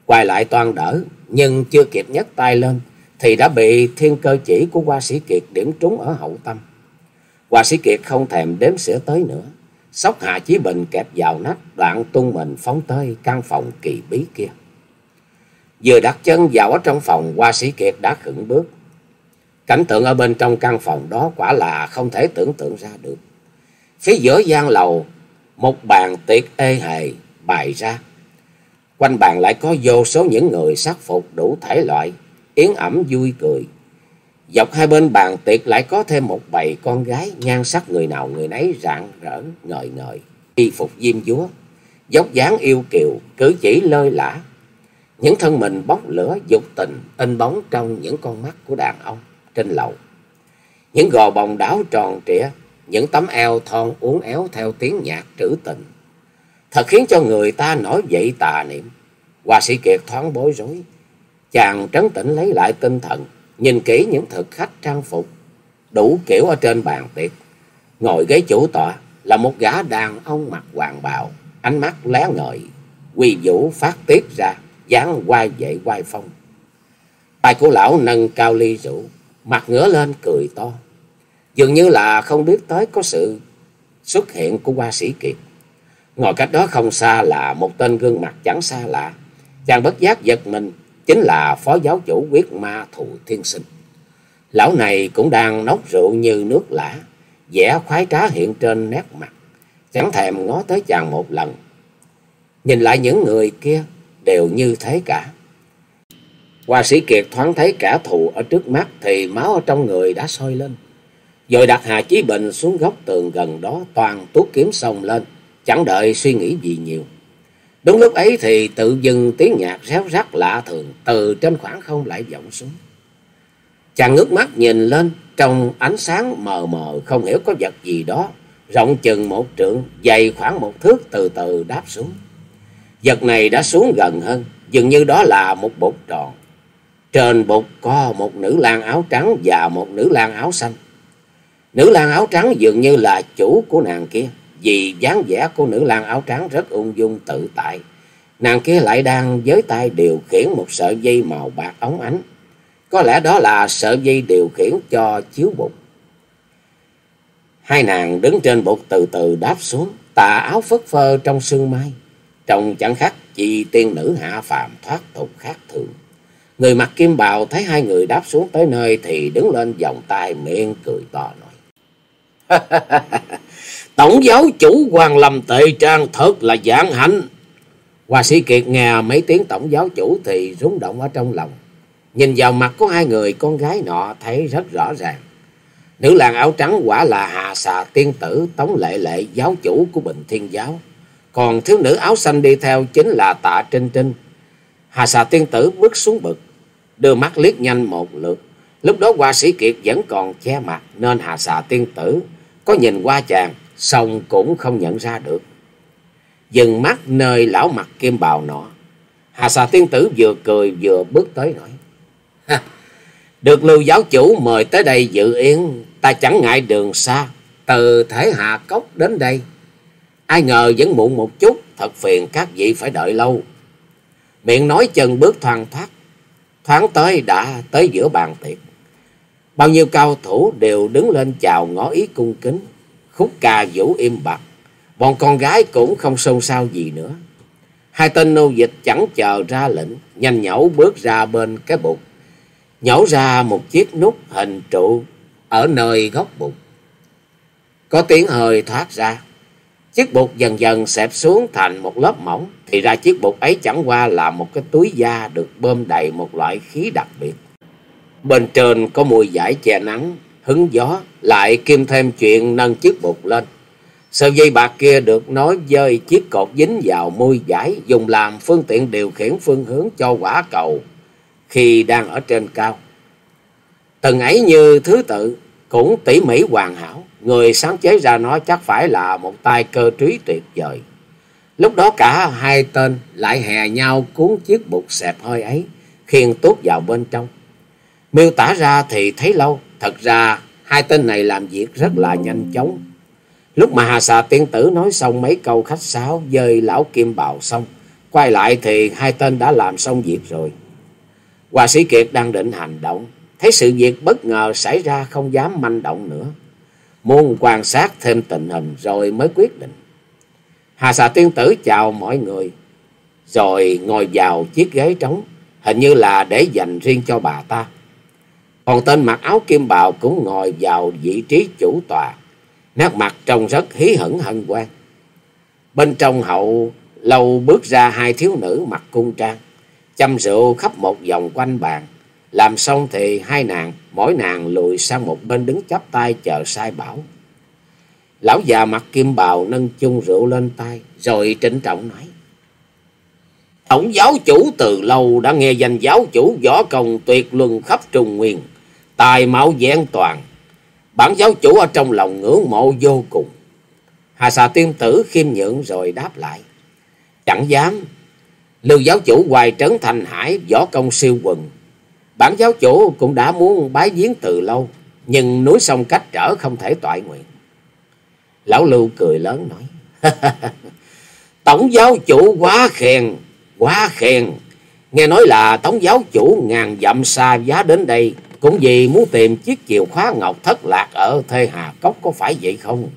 Quay lại toan đỡ. Nhưng chưa kịp nhấc tay lên. Thì đã bị thiên cơ chỉ của hoa sĩ Kiệt điểm trúng ở hậu tâm. Hoa sĩ Kiệt không thèm đếm xỉa tới nữa. Sóc hạ chí bình kẹp vào nách đoạn tung mình phóng tới căn phòng kỳ bí kia. Vừa đặt chân vào ở trong phòng, hoa sĩ Kiệt đã khựng bước. Cảnh tượng ở bên trong căn phòng đó quả là không thể tưởng tượng ra được. Phía giữa gian lầu, một bàn tiệc ê hề bày ra. Quanh bàn lại có vô số những người sắc phục đủ thể loại, yến ẩm vui cười. Dọc hai bên bàn tiệc lại có thêm một bầy con gái nhan sắc người nào người nấy rạng rỡ ngời ngời, y phục diêm dúa, dốc dáng yêu kiều, cử chỉ lơi lã, những thân mình bốc lửa dục tình in bóng trong những con mắt của đàn ông trên lầu. Những gò bồng đảo tròn trịa, những tấm eo thon uốn éo theo tiếng nhạc trữ tình. Thật khiến cho người ta nổi dậy tà niệm. Hoa sĩ Kiệt thoáng bối rối. Chàng trấn tĩnh lấy lại tinh thần, nhìn kỹ những thực khách trang phục, đủ kiểu ở trên bàn tiệc. Ngồi ghế chủ tọa là một gã đàn ông mặc hoàng bào, ánh mắt lé ngời, quy vũ phát tiết ra dáng quay dậy quay phong. Tay của lão nâng cao ly rượu, mặt ngửa lên cười to. Dường như là không biết tới có sự xuất hiện của hoa sĩ Kiệt. Ngồi cách đó không xa là một tên gương mặt chẳng xa lạ. Chàng bất giác giật mình, chính là phó giáo chủ quyết ma thù thiên sinh. Lão này cũng đang nốc rượu như nước lã, vẻ khoái trá hiện trên nét mặt. Chẳng thèm ngó tới chàng một lần. Nhìn lại những người kia, đều như thế cả. Hoa sĩ Kiệt thoáng thấy cả thù ở trước mắt thì máu ở trong người đã sôi lên. Rồi đặt Hà Chí Bình xuống góc tường gần đó toàn tuốt kiếm xông lên, chẳng đợi suy nghĩ gì nhiều. Đúng lúc ấy thì tự dưng tiếng nhạc réo rắt lạ thường từ trên khoảng không lại vọng xuống. Chàng ngước mắt nhìn lên, trong ánh sáng mờ mờ không hiểu có vật gì đó, rộng chừng một trượng, dày khoảng một thước từ từ đáp xuống. Vật này đã xuống gần hơn, dường như đó là một bột tròn. Trên bột có một nữ lang áo trắng và một nữ lang áo xanh. Nữ lang áo trắng dường như là chủ của nàng kia, vì dáng vẻ của nữ lang áo trắng rất ung dung tự tại. Nàng kia lại đang với tay điều khiển một sợi dây màu bạc óng ánh. Có lẽ đó là sợi dây điều khiển cho chiếu bụng Hai nàng đứng trên bục từ từ đáp xuống, tà áo phất phơ trong sương mai. Trông chẳng khác chi tiên nữ hạ phàm thoát tục khác thường. Người mặc kim bào thấy hai người đáp xuống tới nơi thì đứng lên vòng tay miệng cười to nói. Tổng giáo chủ Hoàng Lâm Tệ Trang thật là giảng hạnh. Hoa sĩ Kiệt nghe mấy tiếng tổng giáo chủ thì rúng động ở trong lòng. Nhìn vào mặt của hai người con gái nọ thấy rất rõ ràng. Nữ làng áo trắng quả là Hà Xà Tiên Tử Tống Lệ Lệ giáo chủ của Bình Thiên Giáo. Còn thiếu nữ áo xanh đi theo chính là tạ Trinh Trinh. Hà xà tiên tử bước xuống bực, đưa mắt liếc nhanh một lượt. Lúc đó hoa sĩ Kiệt vẫn còn che mặt nên hà xà tiên tử có nhìn qua chàng, song cũng không nhận ra được. Dừng mắt nơi lão mặt kim bào nọ. Hà xà tiên tử vừa cười vừa bước tới nói. Được lưu giáo chủ mời tới đây dự yến, ta chẳng ngại đường xa, từ thể hạ cốc đến đây Ai ngờ vẫn muộn một chút, thật phiền các vị phải đợi lâu. Miệng nói chân bước thoang thoát, thoáng tới đã tới giữa bàn tiệc. Bao nhiêu cao thủ đều đứng lên chào ngõ ý cung kính, khúc ca vũ im bặt. Bọn con gái cũng không xôn xao gì nữa. Hai tên nô dịch chẳng chờ ra lệnh, nhanh nhẩu bước ra bên cái bục. Nhổ ra một chiếc nút hình trụ ở nơi góc bụng. Có tiếng hơi thoát ra, Chiếc bột dần dần xẹp xuống thành một lớp mỏng, thì ra chiếc bột ấy chẳng qua là một cái túi da được bơm đầy một loại khí đặc biệt. Bên trên có mùi giải che nắng, hứng gió, lại kim thêm chuyện nâng chiếc bụt lên. Sợi dây bạc kia được nói dơi chiếc cột dính vào môi giải dùng làm phương tiện điều khiển phương hướng cho quả cầu khi đang ở trên cao. Từng ấy như thứ tự cũng tỉ mỉ hoàn hảo, người sáng chế ra nó chắc phải là một tay cơ trí tuyệt vời. Lúc đó cả hai tên lại hè nhau cuốn chiếc bụt xẹp hơi ấy, khiêng tốt vào bên trong. Miêu tả ra thì thấy lâu, thật ra hai tên này làm việc rất là nhanh chóng. Lúc mà Hà Xà tiên tử nói xong mấy câu khách sáo dơi lão Kim Bào xong, quay lại thì hai tên đã làm xong việc rồi. Hòa sĩ Kiệt đang định hành động, thấy sự việc bất ngờ xảy ra không dám manh động nữa. Muốn quan sát thêm tình hình rồi mới quyết định. Hà xà tiên tử chào mọi người, rồi ngồi vào chiếc ghế trống, hình như là để dành riêng cho bà ta. Còn tên mặc áo kim bào cũng ngồi vào vị trí chủ tòa, nét mặt trông rất hí hửng hân hoan. Bên trong hậu lâu bước ra hai thiếu nữ mặc cung trang, chăm rượu khắp một vòng quanh bàn. Làm xong thì hai nàng, mỗi nàng lùi sang một bên đứng chắp tay chờ sai bảo. Lão già mặc kim bào nâng chung rượu lên tay, rồi trịnh trọng nói. Tổng giáo chủ từ lâu đã nghe danh giáo chủ võ công tuyệt luân khắp Trung Nguyên, tài mạo vẹn toàn. Bản giáo chủ ở trong lòng ngưỡng mộ vô cùng. Hà xà tiên tử khiêm nhượng rồi đáp lại. Chẳng dám, lưu giáo chủ hoài trấn thành hải võ công siêu quần. Bản giáo chủ cũng đã muốn bái viếng từ lâu, nhưng núi sông cách trở không thể toại nguyện. Lão Lưu cười lớn nói. Tổng giáo chủ quá khen, quá khen. Nghe nói là tống giáo chủ ngàn dặm xa giá đến đây. Cũng vì muốn tìm chiếc chìa khóa ngọc thất lạc ở Thê Hà Cốc có phải vậy không?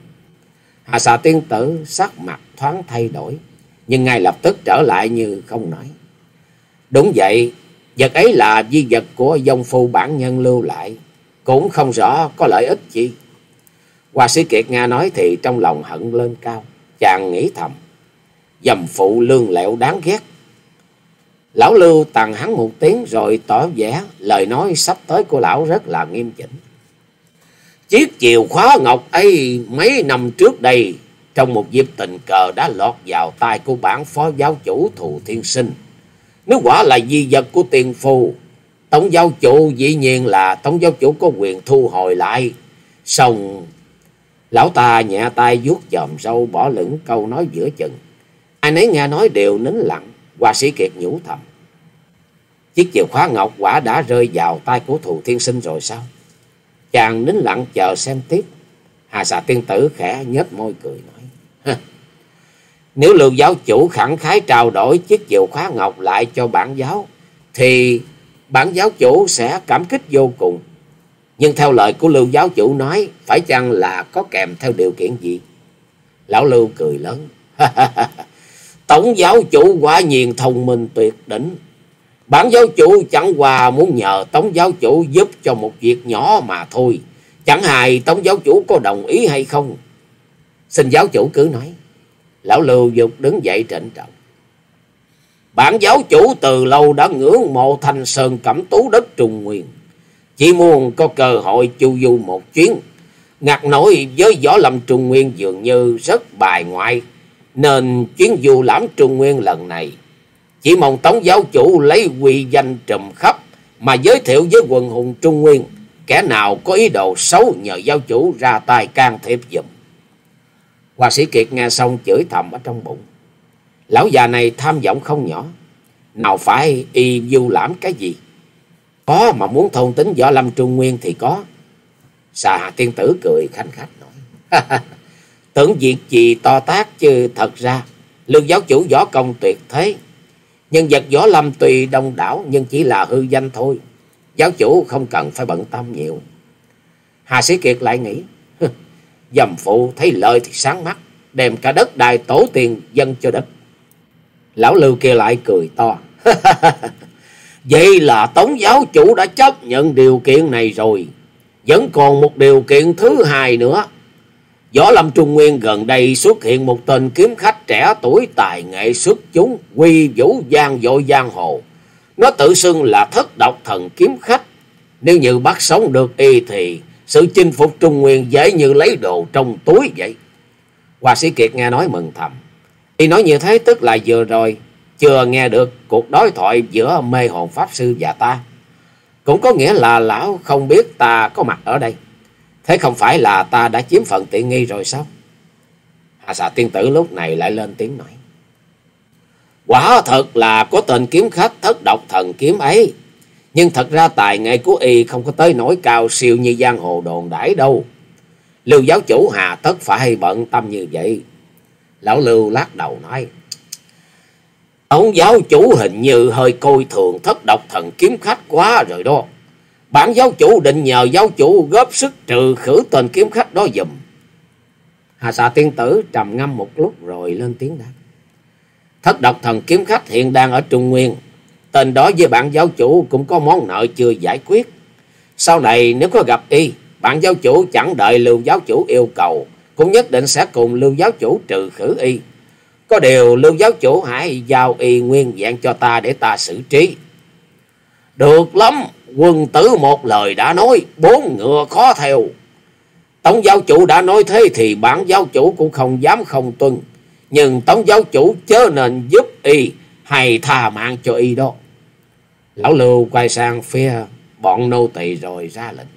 Hà xà tiên tử sắc mặt thoáng thay đổi. Nhưng ngay lập tức trở lại như không nói. Đúng vậy, vật ấy là di vật của dông phu bản nhân lưu lại. Cũng không rõ có lợi ích gì. Hoa sĩ Kiệt Nga nói thì trong lòng hận lên cao. Chàng nghĩ thầm. Dầm phụ lương lẹo đáng ghét. Lão Lưu tàn hắn một tiếng rồi tỏ vẻ lời nói sắp tới của lão rất là nghiêm chỉnh. Chiếc chìa khóa ngọc ấy mấy năm trước đây trong một dịp tình cờ đã lọt vào tay của bản phó giáo chủ Thù Thiên Sinh. Nếu quả là di vật của tiền phu, tổng giáo chủ dĩ nhiên là tổng giáo chủ có quyền thu hồi lại. Xong Lão ta nhẹ tay vuốt chòm râu bỏ lửng câu nói giữa chừng. Ai nấy nghe nói đều nín lặng, hoa sĩ kiệt nhủ thầm. Chiếc chìa khóa ngọc quả đã rơi vào tay của thù thiên sinh rồi sao? Chàng nín lặng chờ xem tiếp. Hà xà tiên tử khẽ nhếch môi cười nói. Nếu lưu giáo chủ khẳng khái trao đổi chiếc chìa khóa ngọc lại cho bản giáo, thì bản giáo chủ sẽ cảm kích vô cùng. Nhưng theo lời của Lưu giáo chủ nói, phải chăng là có kèm theo điều kiện gì? Lão Lưu cười lớn. Tổng giáo chủ quả nhiên thông minh tuyệt đỉnh. Bản giáo chủ chẳng qua muốn nhờ Tống giáo chủ giúp cho một việc nhỏ mà thôi. Chẳng hài Tống giáo chủ có đồng ý hay không? Xin giáo chủ cứ nói. Lão Lưu dục đứng dậy trịnh trọng. Bản giáo chủ từ lâu đã ngưỡng mộ thanh sơn cẩm tú đất Trung Nguyên. Chỉ muốn có cơ hội chu du một chuyến. Ngạc nổi với võ lâm Trung Nguyên dường như rất bài ngoại. Nên chuyến du lãm Trung Nguyên lần này. Chỉ mong Tống giáo chủ lấy quy danh trùm khắp. Mà giới thiệu với quần hùng Trung Nguyên. Kẻ nào có ý đồ xấu nhờ giáo chủ ra tay can thiệp dùm. Hoa sĩ Kiệt nghe xong chửi thầm ở trong bụng. Lão già này tham vọng không nhỏ. Nào phải y du lãm cái gì? Có mà muốn thôn tính võ lâm trung nguyên thì có. Xà tiên tử cười khanh khách nói. Tưởng việc gì to tác chứ thật ra, lương giáo chủ võ công tuyệt thế. Nhân vật võ lâm tuy đông đảo, nhưng chỉ là hư danh thôi. Giáo chủ không cần phải bận tâm nhiều. Hà Sĩ Kiệt lại nghĩ. Dầm phụ, thấy lời thì sáng mắt. Đem cả đất đài tổ tiền dân cho đất. Lão Lưu kia lại cười to. Vậy là Tống giáo chủ đã chấp nhận điều kiện này rồi. Vẫn còn một điều kiện thứ hai nữa. Võ Lâm Trung Nguyên gần đây xuất hiện một tên kiếm khách trẻ tuổi tài nghệ xuất chúng, quy vũ giang dội giang hồ. Nó tự xưng là thất độc thần kiếm khách. Nếu như bắt sống được y thì sự chinh phục Trung Nguyên dễ như lấy đồ trong túi vậy. Hoa sĩ Kiệt nghe nói mừng thầm. Y nói như thế tức là vừa rồi chưa nghe được cuộc đối thoại giữa mê hồn Pháp Sư và ta. Cũng có nghĩa là lão không biết ta có mặt ở đây. Thế không phải là ta đã chiếm phần tiện nghi rồi sao? Hà xà tiên tử lúc này lại lên tiếng nói. Quả thật là có tên kiếm khách thất độc thần kiếm ấy. Nhưng thật ra tài nghệ của y không có tới nỗi cao siêu như giang hồ đồn đãi đâu. Lưu giáo chủ hà tất phải bận tâm như vậy. Lão Lưu lắc đầu nói. Ông giáo chủ hình như hơi coi thường thất độc thần kiếm khách quá rồi đó. Bản giáo chủ định nhờ giáo chủ góp sức trừ khử tên kiếm khách đó dùm. Hà xà tiên tử trầm ngâm một lúc rồi lên tiếng đáp. Thất độc thần kiếm khách hiện đang ở Trung Nguyên. Tên đó với bản giáo chủ cũng có món nợ chưa giải quyết. Sau này nếu có gặp y, bản giáo chủ chẳng đợi lưu giáo chủ yêu cầu, cũng nhất định sẽ cùng lưu giáo chủ trừ khử y. Có điều lưu giáo chủ hãy giao y nguyên dạng cho ta để ta xử trí. Được lắm, quân tử một lời đã nói, bốn ngựa khó theo. Tổng giáo chủ đã nói thế thì bản giáo chủ cũng không dám không tuân. Nhưng tổng giáo chủ chớ nên giúp y hay tha mạng cho y đó. Lão Lưu quay sang phía bọn nô tỳ rồi ra lệnh.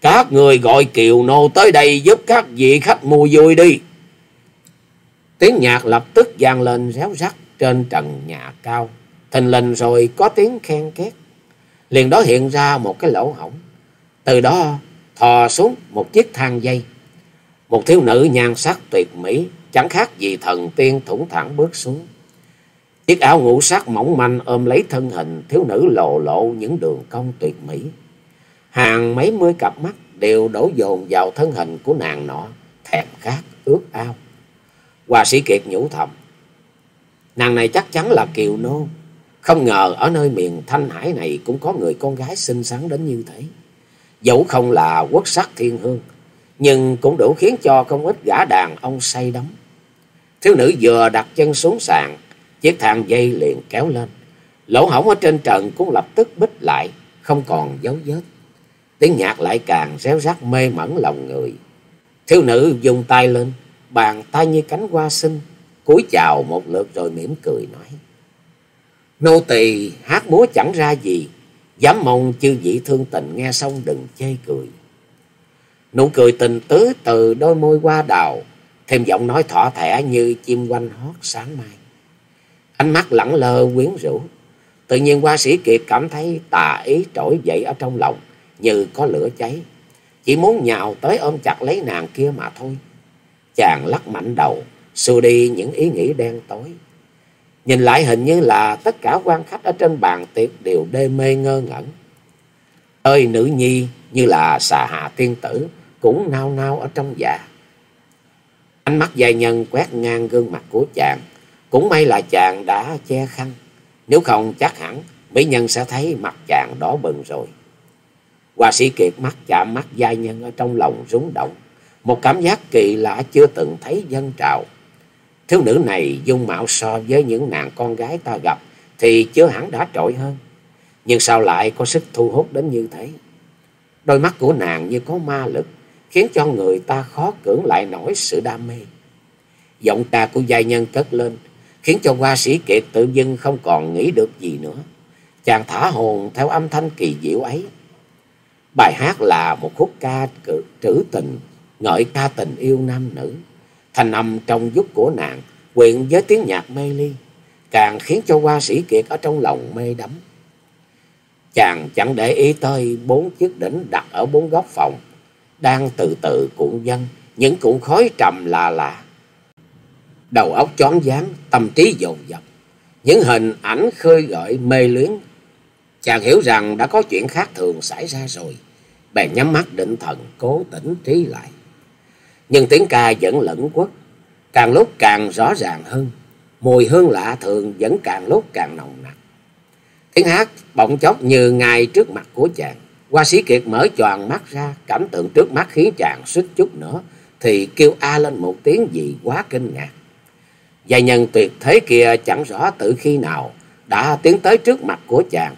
Các người gọi kiều nô tới đây giúp các vị khách mua vui đi. Tiếng nhạc lập tức vang lên réo rắt trên trần nhà cao. Thình lình rồi có tiếng khen két liền đó hiện ra một cái lỗ hổng. Từ đó thò xuống một chiếc thang dây. Một thiếu nữ nhan sắc tuyệt mỹ, chẳng khác gì thần tiên thủng thẳng bước xuống. Chiếc áo ngũ sắc mỏng manh ôm lấy thân hình thiếu nữ lộ lộ những đường cong tuyệt mỹ. Hàng mấy mươi cặp mắt đều đổ dồn vào thân hình của nàng nọ, thèm khát, ước ao. Hòa sĩ Kiệt nhủ thầm. Nàng này chắc chắn là Kiều Nô, không ngờ ở nơi miền Thanh Hải này cũng có người con gái xinh xắn đến như thế. Dẫu không là quốc sắc thiên hương, nhưng cũng đủ khiến cho không ít gã đàn ông say đắm. Thiếu nữ vừa đặt chân xuống sàn, chiếc thang dây liền kéo lên. Lỗ hổng ở trên trần cũng lập tức bích lại, không còn dấu vết. Tiếng nhạc lại càng réo rắt mê mẩn lòng người. Thiếu nữ dùng tay lên, bàn tay như cánh hoa xinh, cúi chào một lượt rồi mỉm cười nói. Nô tỳ hát múa chẳng ra gì, dám mong chư vị thương tình nghe xong đừng chê cười. Nụ cười tình tứ từ đôi môi hoa đào, thêm giọng nói thỏ thẻ như chim quanh hót sáng mai. Ánh mắt lẳng lơ quyến rũ, tự nhiên hoa sĩ Kiệt cảm thấy tà ý trỗi dậy ở trong lòng như có lửa cháy. Chỉ muốn nhào tới ôm chặt lấy nàng kia mà thôi. Chàng lắc mạnh đầu, xua đi những ý nghĩ đen tối. Nhìn lại hình như là tất cả quan khách ở trên bàn tiệc đều đê mê ngơ ngẩn. Ơi nữ nhi, như là xà hạ tiên tử, cũng nao nao ở trong dạ. Ánh mắt giai nhân quét ngang gương mặt của chàng. Cũng may là chàng đã che khăn. Nếu không chắc hẳn, mỹ nhân sẽ thấy mặt chàng đỏ bừng rồi. Hoa sĩ kiệt mắt chạm mắt giai nhân ở trong lòng rúng động. Một cảm giác kỳ lạ chưa từng thấy dân trào. Thiếu nữ này dung mạo so với những nàng con gái ta gặp thì chưa hẳn đã trội hơn. Nhưng sao lại có sức thu hút đến như thế? Đôi mắt của nàng như có ma lực, khiến cho người ta khó cưỡng lại nổi sự đam mê. Giọng ca của giai nhân cất lên, khiến cho hoa sĩ kiệt tự dưng không còn nghĩ được gì nữa. Chàng thả hồn theo âm thanh kỳ diệu ấy. Bài hát là một khúc ca trữ tình, ngợi ca tình yêu nam nữ. Thanh âm trong giúp của nàng quyện với tiếng nhạc mê ly, càng khiến cho hoa sĩ kiệt ở trong lòng mê đắm. Chàng chẳng để ý tới bốn chiếc đỉnh đặt ở bốn góc phòng, đang từ từ cuộn dân, những cuộn khói trầm là là. Đầu óc choáng váng, tâm trí dồn dập, những hình ảnh khơi gợi mê luyến. Chàng hiểu rằng đã có chuyện khác thường xảy ra rồi, bèn nhắm mắt định thần cố tỉnh trí lại nhưng tiếng ca vẫn lẫn quất, càng lúc càng rõ ràng hơn. Mùi hương lạ thường vẫn càng lúc càng nồng nặc. Tiếng hát bỗng chốc như ngay trước mặt của chàng. Hoa sĩ Kiệt mở choàng mắt ra, cảnh tượng trước mắt khiến chàng suýt chút nữa, thì kêu a lên một tiếng gì quá kinh ngạc. Gia nhân tuyệt thế kia chẳng rõ từ khi nào đã tiến tới trước mặt của chàng.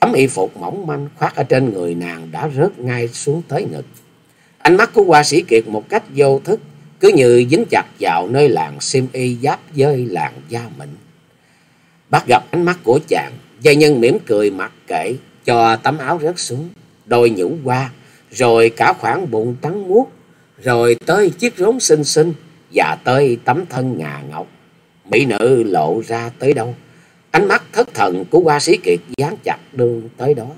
Tấm y phục mỏng manh khoác ở trên người nàng đã rớt ngay xuống tới ngực. Ánh mắt của hoa sĩ kiệt một cách vô thức, cứ như dính chặt vào nơi làng sim y giáp với làng da mịn. Bắt gặp ánh mắt của chàng, gia nhân mỉm cười mặc kệ cho tấm áo rớt xuống, đôi nhũ qua, rồi cả khoảng bụng trắng muốt, rồi tới chiếc rốn xinh xinh và tới tấm thân ngà ngọc. Mỹ nữ lộ ra tới đâu, ánh mắt thất thần của hoa sĩ kiệt dán chặt đương tới đó.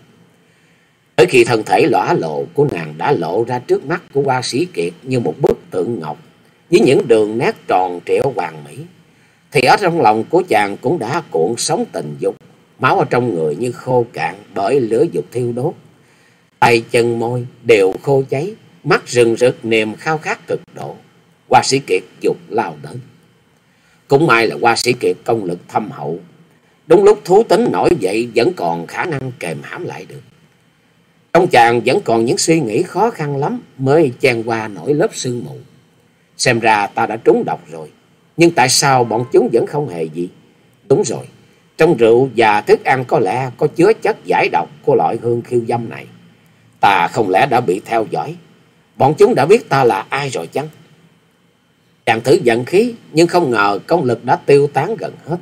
Tới khi thân thể lõa lộ của nàng đã lộ ra trước mắt của hoa sĩ kiệt như một bức tượng ngọc với những đường nét tròn trịa hoàn mỹ, thì ở trong lòng của chàng cũng đã cuộn sóng tình dục, máu ở trong người như khô cạn bởi lửa dục thiêu đốt. Tay chân môi đều khô cháy, mắt rừng rực niềm khao khát cực độ. Hoa sĩ kiệt dục lao đến. Cũng may là hoa sĩ kiệt công lực thâm hậu. Đúng lúc thú tính nổi dậy vẫn còn khả năng kềm hãm lại được. Trong chàng vẫn còn những suy nghĩ khó khăn lắm mới chen qua nổi lớp sương mù. Xem ra ta đã trúng độc rồi. Nhưng tại sao bọn chúng vẫn không hề gì? Đúng rồi, trong rượu và thức ăn có lẽ có chứa chất giải độc của loại hương khiêu dâm này. Ta không lẽ đã bị theo dõi? Bọn chúng đã biết ta là ai rồi chăng? Chàng thử giận khí, nhưng không ngờ công lực đã tiêu tán gần hết.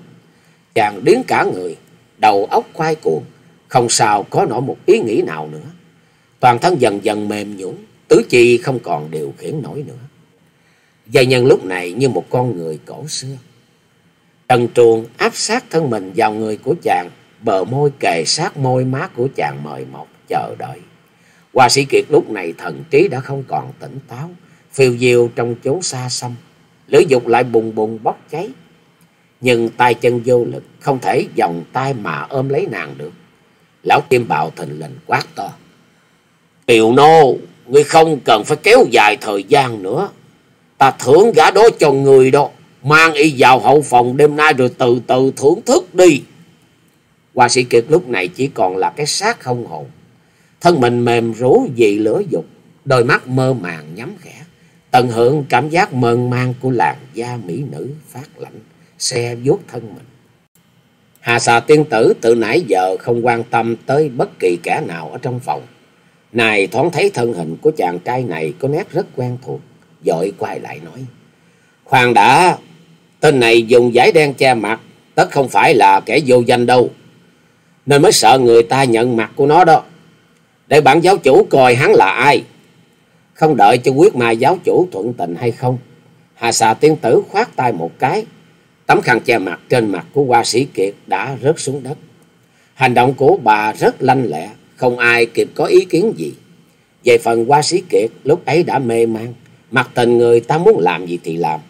Chàng điếng cả người, đầu óc quay cuồng, không sao có nổi một ý nghĩ nào nữa. Toàn thân dần dần mềm nhũn, tứ chi không còn điều khiển nổi nữa. Dây nhân lúc này như một con người cổ xưa. Trần truồng áp sát thân mình vào người của chàng, bờ môi kề sát môi má của chàng mời mọc, chờ đợi. Hoa sĩ Kiệt lúc này thần trí đã không còn tỉnh táo, phiêu diêu trong chốn xa xăm, lửa dục lại bùng bùng bốc cháy. Nhưng tay chân vô lực, không thể vòng tay mà ôm lấy nàng được. Lão tiêm bào thình lình quát to. Tiểu nô, ngươi không cần phải kéo dài thời gian nữa. Ta thưởng gã đó cho người đó. Mang y vào hậu phòng đêm nay rồi từ từ thưởng thức đi. Hoa sĩ Kiệt lúc này chỉ còn là cái xác không hồn. Thân mình mềm rú vì lửa dục. Đôi mắt mơ màng nhắm khẽ. Tận hưởng cảm giác mơn man của làn da mỹ nữ phát lạnh. Xe vuốt thân mình. Hà xà tiên tử từ nãy giờ không quan tâm tới bất kỳ kẻ nào ở trong phòng. Này thoáng thấy thân hình của chàng trai này có nét rất quen thuộc. Dội quay lại nói. Khoan đã, tên này dùng giấy đen che mặt, tất không phải là kẻ vô danh đâu. Nên mới sợ người ta nhận mặt của nó đó. Để bản giáo chủ coi hắn là ai. Không đợi cho quyết mà giáo chủ thuận tình hay không. Hà xà tiên tử khoát tay một cái. Tấm khăn che mặt trên mặt của hoa sĩ Kiệt đã rớt xuống đất. Hành động của bà rất lanh lẹ, không ai kịp có ý kiến gì. Về phần hoa sĩ Kiệt lúc ấy đã mê man, mặc tình người ta muốn làm gì thì làm.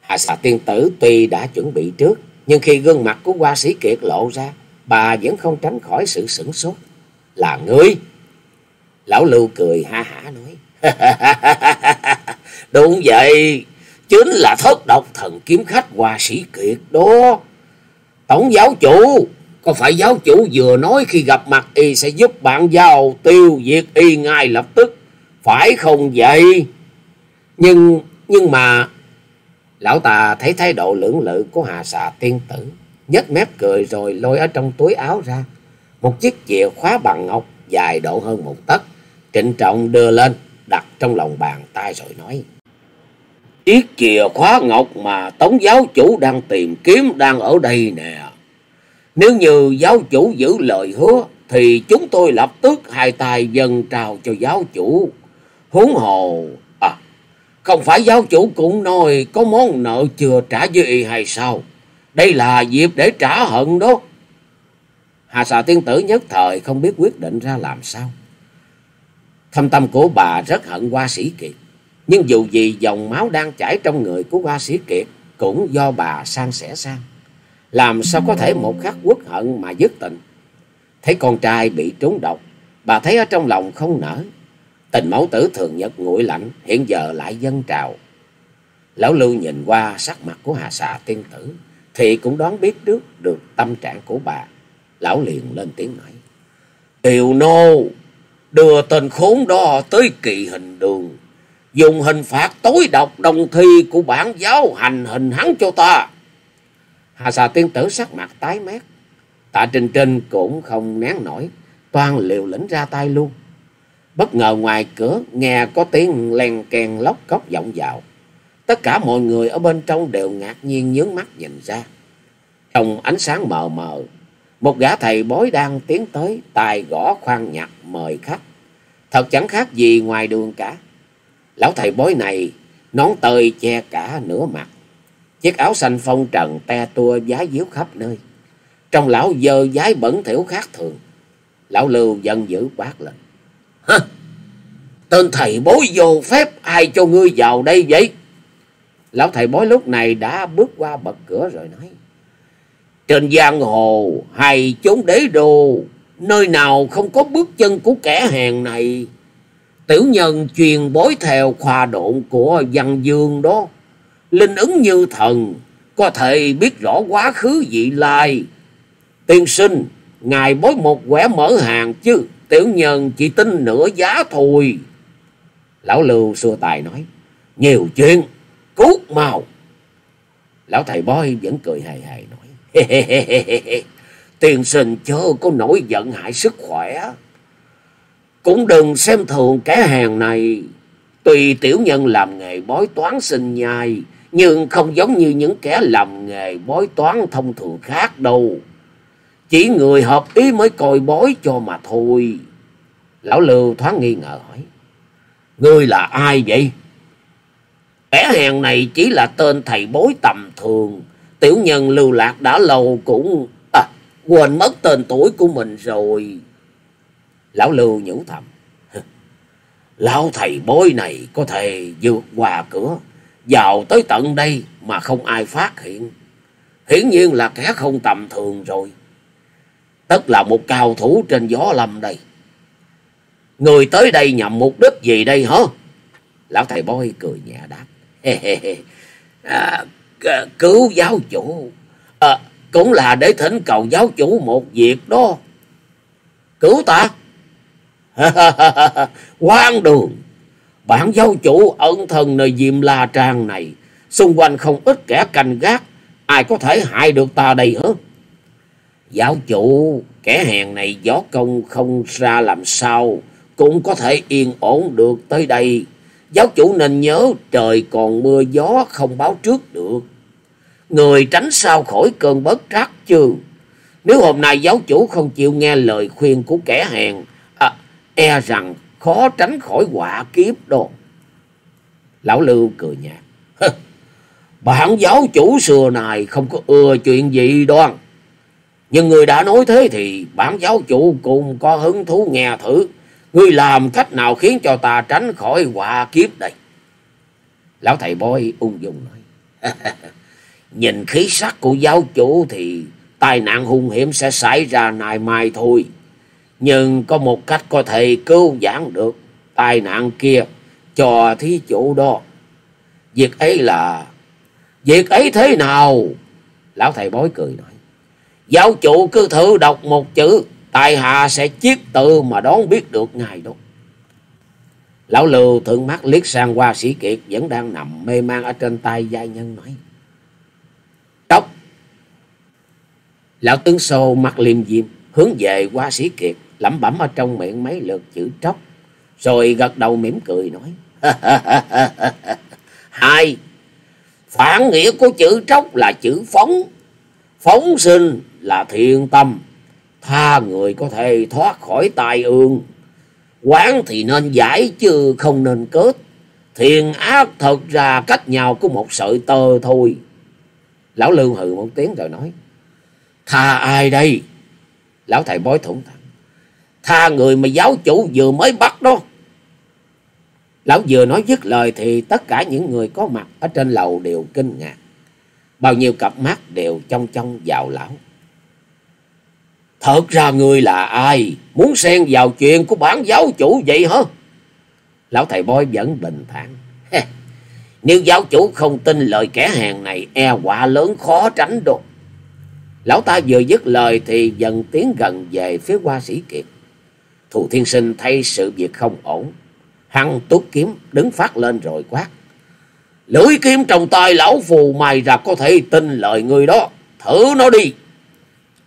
Hà xà tiên tử tuy đã chuẩn bị trước, nhưng khi gương mặt của hoa sĩ Kiệt lộ ra, bà vẫn không tránh khỏi sự sửng sốt. Là ngươi! Lão Lưu cười ha hả nói. Đúng vậy, chính là thất độc thần kiếm khách hoa sĩ Kiệt đó. Tổng giáo chủ, có phải giáo chủ vừa nói khi gặp mặt y sẽ giúp bạn giao tiêu diệt y ngay lập tức, phải không vậy? Nhưng, nhưng mà... Lão tà thấy thái độ lưỡng lự của hà xà tiên tử, nhếch mép cười rồi lôi ở trong túi áo ra. Một chiếc chìa khóa bằng ngọc dài độ hơn một tấc, trịnh trọng đưa lên, đặt trong lòng bàn tay rồi nói. Chiếc chìa khóa ngọc mà tống giáo chủ đang tìm kiếm đang ở đây nè. Nếu như giáo chủ giữ lời hứa, thì chúng tôi lập tức hai tay dần trao cho giáo chủ. Huống hồ, à, không phải giáo chủ cũng nói có món nợ chưa trả với y hay sao? Đây là dịp để trả hận đó. Hà xà tiên tử nhất thời không biết quyết định ra làm sao. Thâm tâm của bà rất hận hoa sĩ kiệt. Nhưng dù gì dòng máu đang chảy trong người của hoa sĩ kiệt cũng do bà sang sẻ sang. Làm sao có thể một khắc quốc hận mà dứt tình. Thấy con trai bị trúng độc, bà thấy ở trong lòng không nở. Tình mẫu tử thường nhật nguội lạnh, hiện giờ lại dâng trào. Lão Lưu nhìn qua sắc mặt của Hà xà tiên tử, thì cũng đoán biết trước được tâm trạng của bà. Lão liền lên tiếng nói. Tiều nô, đưa tên khốn đó tới kỳ hình đường. dùng hình phạt tối độc đồng thi của bản giáo hành hình hắn cho ta. Hà xà tiên tử sắc mặt tái mét. Tạ Trinh Trinh cũng không nén nổi, toàn liều lĩnh ra tay luôn. Bất ngờ ngoài cửa nghe có tiếng len kèn lóc cốc vọng vào. Tất cả mọi người ở bên trong đều ngạc nhiên nhướng mắt nhìn ra. Trong ánh sáng mờ mờ, một gã thầy bói đang tiến tới, tài gõ khoan nhặt mời khách. Thật chẳng khác gì ngoài đường cả. Lão thầy bói này nón tơi che cả nửa mặt. Chiếc áo xanh phong trần te tua giá díu khắp nơi. Trong lão dơ giái bẩn thỉu khác thường. Lão Lưu dần dữ quát lên. Hả? Tên thầy bối vô phép ai cho ngươi vào đây vậy? Lão thầy bói lúc này đã bước qua bậc cửa rồi nói. Trên giang hồ hay chốn đế đồ, nơi nào không có bước chân của kẻ hèn này. Tiểu nhân truyền bối theo khoa độn của văn dương đó. Linh ứng như thần, có thể biết rõ quá khứ vị lai. Tiên sinh, ngài bối một quẻ mở hàng chứ, tiểu nhân chỉ tin nửa giá thôi. Lão Lưu xua tài nói, nhiều chuyện, cút mau. Lão thầy bói vẫn cười hề hề nói, tiên sinh chớ có nổi giận hại sức khỏe. Cũng đừng xem thường kẻ hàng này. tùy tiểu nhân làm nghề bói toán sinh nhai, nhưng không giống như những kẻ làm nghề bói toán thông thường khác đâu. Chỉ người hợp ý mới coi bói cho mà thôi. Lão Lưu thoáng nghi ngờ hỏi. Ngươi là ai vậy? Kẻ hèn này chỉ là tên thầy bói tầm thường. Tiểu nhân lưu lạc đã lâu cũng... À, quên mất tên tuổi của mình rồi. Lão Lưu nhủ thầm. Lão thầy bói này có thể vượt qua cửa, vào tới tận đây mà không ai phát hiện. Hiển nhiên là kẻ không tầm thường rồi. Tất là một cao thủ trên gió lâm đây. Người tới đây nhằm mục đích gì đây hả? Lão thầy bói cười nhẹ đáp. à, cứu giáo chủ. À, cũng là để thỉnh cầu giáo chủ một việc đó. Cứu ta? quan đường, bản giáo chủ ẩn thần nơi diêm la trang này, xung quanh không ít kẻ canh gác, ai có thể hại được ta đây hả? Giáo chủ, kẻ hèn này gió công không ra làm sao, cũng có thể yên ổn được tới đây. Giáo chủ nên nhớ trời còn mưa gió không báo trước được. Người tránh sao khỏi cơn bất trắc chứ. Nếu hôm nay giáo chủ không chịu nghe lời khuyên của kẻ hèn, à, e rằng khó tránh khỏi quả kiếp đó. Lão Lưu cười nhạt. bạn giáo chủ xưa này không có ưa chuyện gì đoan. Nhưng người đã nói thế thì bản giáo chủ cũng có hứng thú nghe thử. Ngươi làm cách nào khiến cho ta tránh khỏi quả kiếp đây? Lão thầy bói ung dung nói. Nhìn khí sắc của giáo chủ thì tai nạn hung hiểm sẽ xảy ra nay mai thôi. Nhưng có một cách có thể cứu vãn được tai nạn kia cho thí chủ đó. Việc ấy là... Việc ấy thế nào? Lão thầy bói cười nói. Giáo chủ cứ thử đọc một chữ. Tài hạ sẽ chiết tự mà đón biết được ngài đó. Lão Lưu thượng mắt liếc sang qua sĩ kiệt vẫn đang nằm mê man ở trên tay giai nhân nói. tóc, Lão tướng sâu mặt liêm diêm hướng về qua sĩ kiệt lẩm bẩm ở trong miệng mấy lượt chữ tróc, rồi gật đầu mỉm cười nói. Hai, phản nghĩa của chữ tróc là chữ phóng, phóng sinh là thiện tâm, tha người có thể thoát khỏi tai ương. Quán thì nên giải chứ không nên kết. Thiền ác thật ra cách nhau có một sợi tơ thôi. Lão Lưu hừ một tiếng rồi nói. Tha ai đây? Lão thầy bói thủng thẳng tha người mà giáo chủ vừa mới bắt đó. Lão vừa nói dứt lời thì tất cả những người có mặt ở trên lầu đều kinh ngạc. Bao nhiêu cặp mắt đều trong trong vào lão. Thật ra người là ai? Muốn xen vào chuyện của bản giáo chủ vậy hả? Lão thầy bói vẫn bình thản. Nếu giáo chủ không tin lời kẻ hàng này e quả lớn khó tránh đột Lão ta vừa dứt lời thì dần tiến gần về phía hoa sĩ kiệt. Thù Thiên Sinh thấy sự việc không ổn. Hắn tuốt kiếm đứng phát lên rồi quát. Lưỡi kiếm trong tay lão phù mày ra có thể tin lời người đó. Thử nó đi.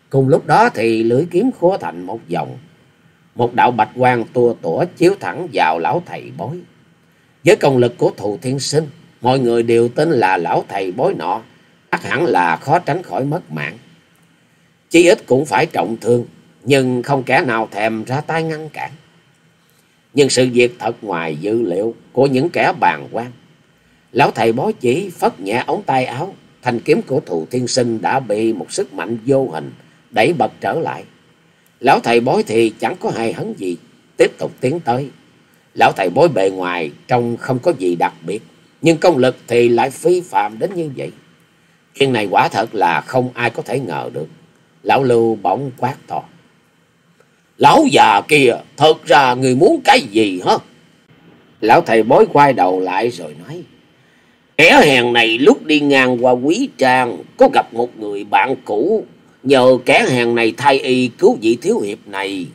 Cùng lúc đó thì lưỡi kiếm khóa thành một vòng. Một đạo bạch quang tua tủa chiếu thẳng vào lão thầy bói. Với công lực của thù thiên sinh, mọi người đều tin là lão thầy bói nọ, chắc hẳn là khó tránh khỏi mất mạng. Chí ít cũng phải trọng thương, nhưng không kẻ nào thèm ra tay ngăn cản. Nhưng sự việc thật ngoài dữ liệu của những kẻ bàn quan. Lão thầy bói chỉ phất nhẹ ống tay áo, thanh kiếm của thù thiên sinh đã bị một sức mạnh vô hình đẩy bật trở lại. Lão thầy bói thì chẳng có hài hấn gì, tiếp tục tiến tới. Lão thầy bói bề ngoài trông không có gì đặc biệt, nhưng công lực thì lại phi phạm đến như vậy. Chuyện này quả thật là không ai có thể ngờ được. Lão Lưu bỗng quát to. Lão già kia, thật ra người muốn cái gì hả? Lão thầy bói quay đầu lại rồi nói. Kẻ hèn này lúc đi ngang qua quý trang, có gặp một người bạn cũ. Nhờ kẻ hèn này thay y cứu vị thiếu hiệp này.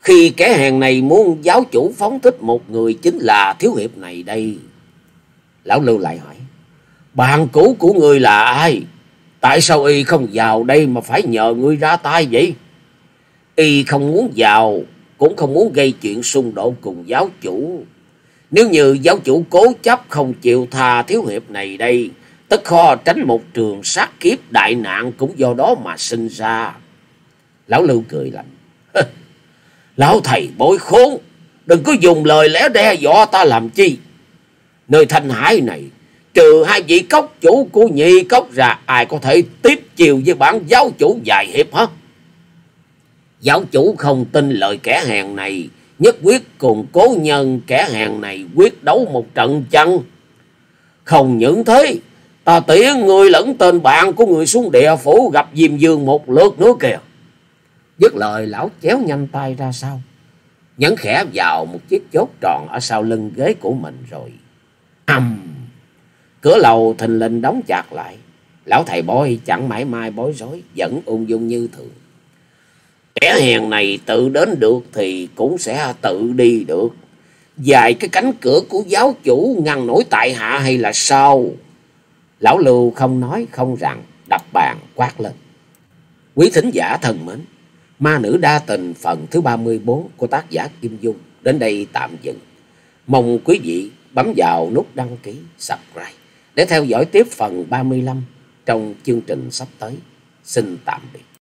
Khi kẻ hèn này muốn giáo chủ phóng thích một người chính là thiếu hiệp này đây. Lão Lưu lại hỏi. Bạn cũ của người là ai? Tại sao y không vào đây mà phải nhờ ngươi ra tay vậy? Y không muốn vào, cũng không muốn gây chuyện xung đột cùng giáo chủ. Nếu như giáo chủ cố chấp không chịu tha thiếu hiệp này đây, tất kho tránh một trường sát kiếp đại nạn cũng do đó mà sinh ra. Lão Lưu cười lạnh. Lão thầy bối khốn, đừng có dùng lời lẽ đe dọa ta làm chi. Nơi thanh hải này, trừ hai vị cốc chủ của nhị cốc ra, ai có thể tiếp chiều với bản giáo chủ dài hiệp hết Giáo chủ không tin lời kẻ hèn này, nhất quyết cùng cố nhân kẻ hèn này quyết đấu một trận chăng? Không những thế, ta tiễn người lẫn tên bạn của người xuống địa phủ gặp Diêm Dương một lượt nữa kìa. Dứt lời lão chéo nhanh tay ra sau, nhấn khẽ vào một chiếc chốt tròn ở sau lưng ghế của mình rồi. Âm! Cửa lầu thình lình đóng chặt lại. Lão thầy bói chẳng mãi mai bối rối, vẫn ung dung như thường. Kẻ hèn này tự đến được thì cũng sẽ tự đi được. Dài cái cánh cửa của giáo chủ ngăn nổi tại hạ hay là sao? Lão Lưu không nói không rằng, đập bàn quát lên. Quý thính giả thân mến, ma nữ đa tình phần thứ 34 của tác giả Kim Dung đến đây tạm dừng. Mong quý vị bấm vào nút đăng ký, subscribe để theo dõi tiếp phần 35 trong chương trình sắp tới. Xin tạm biệt.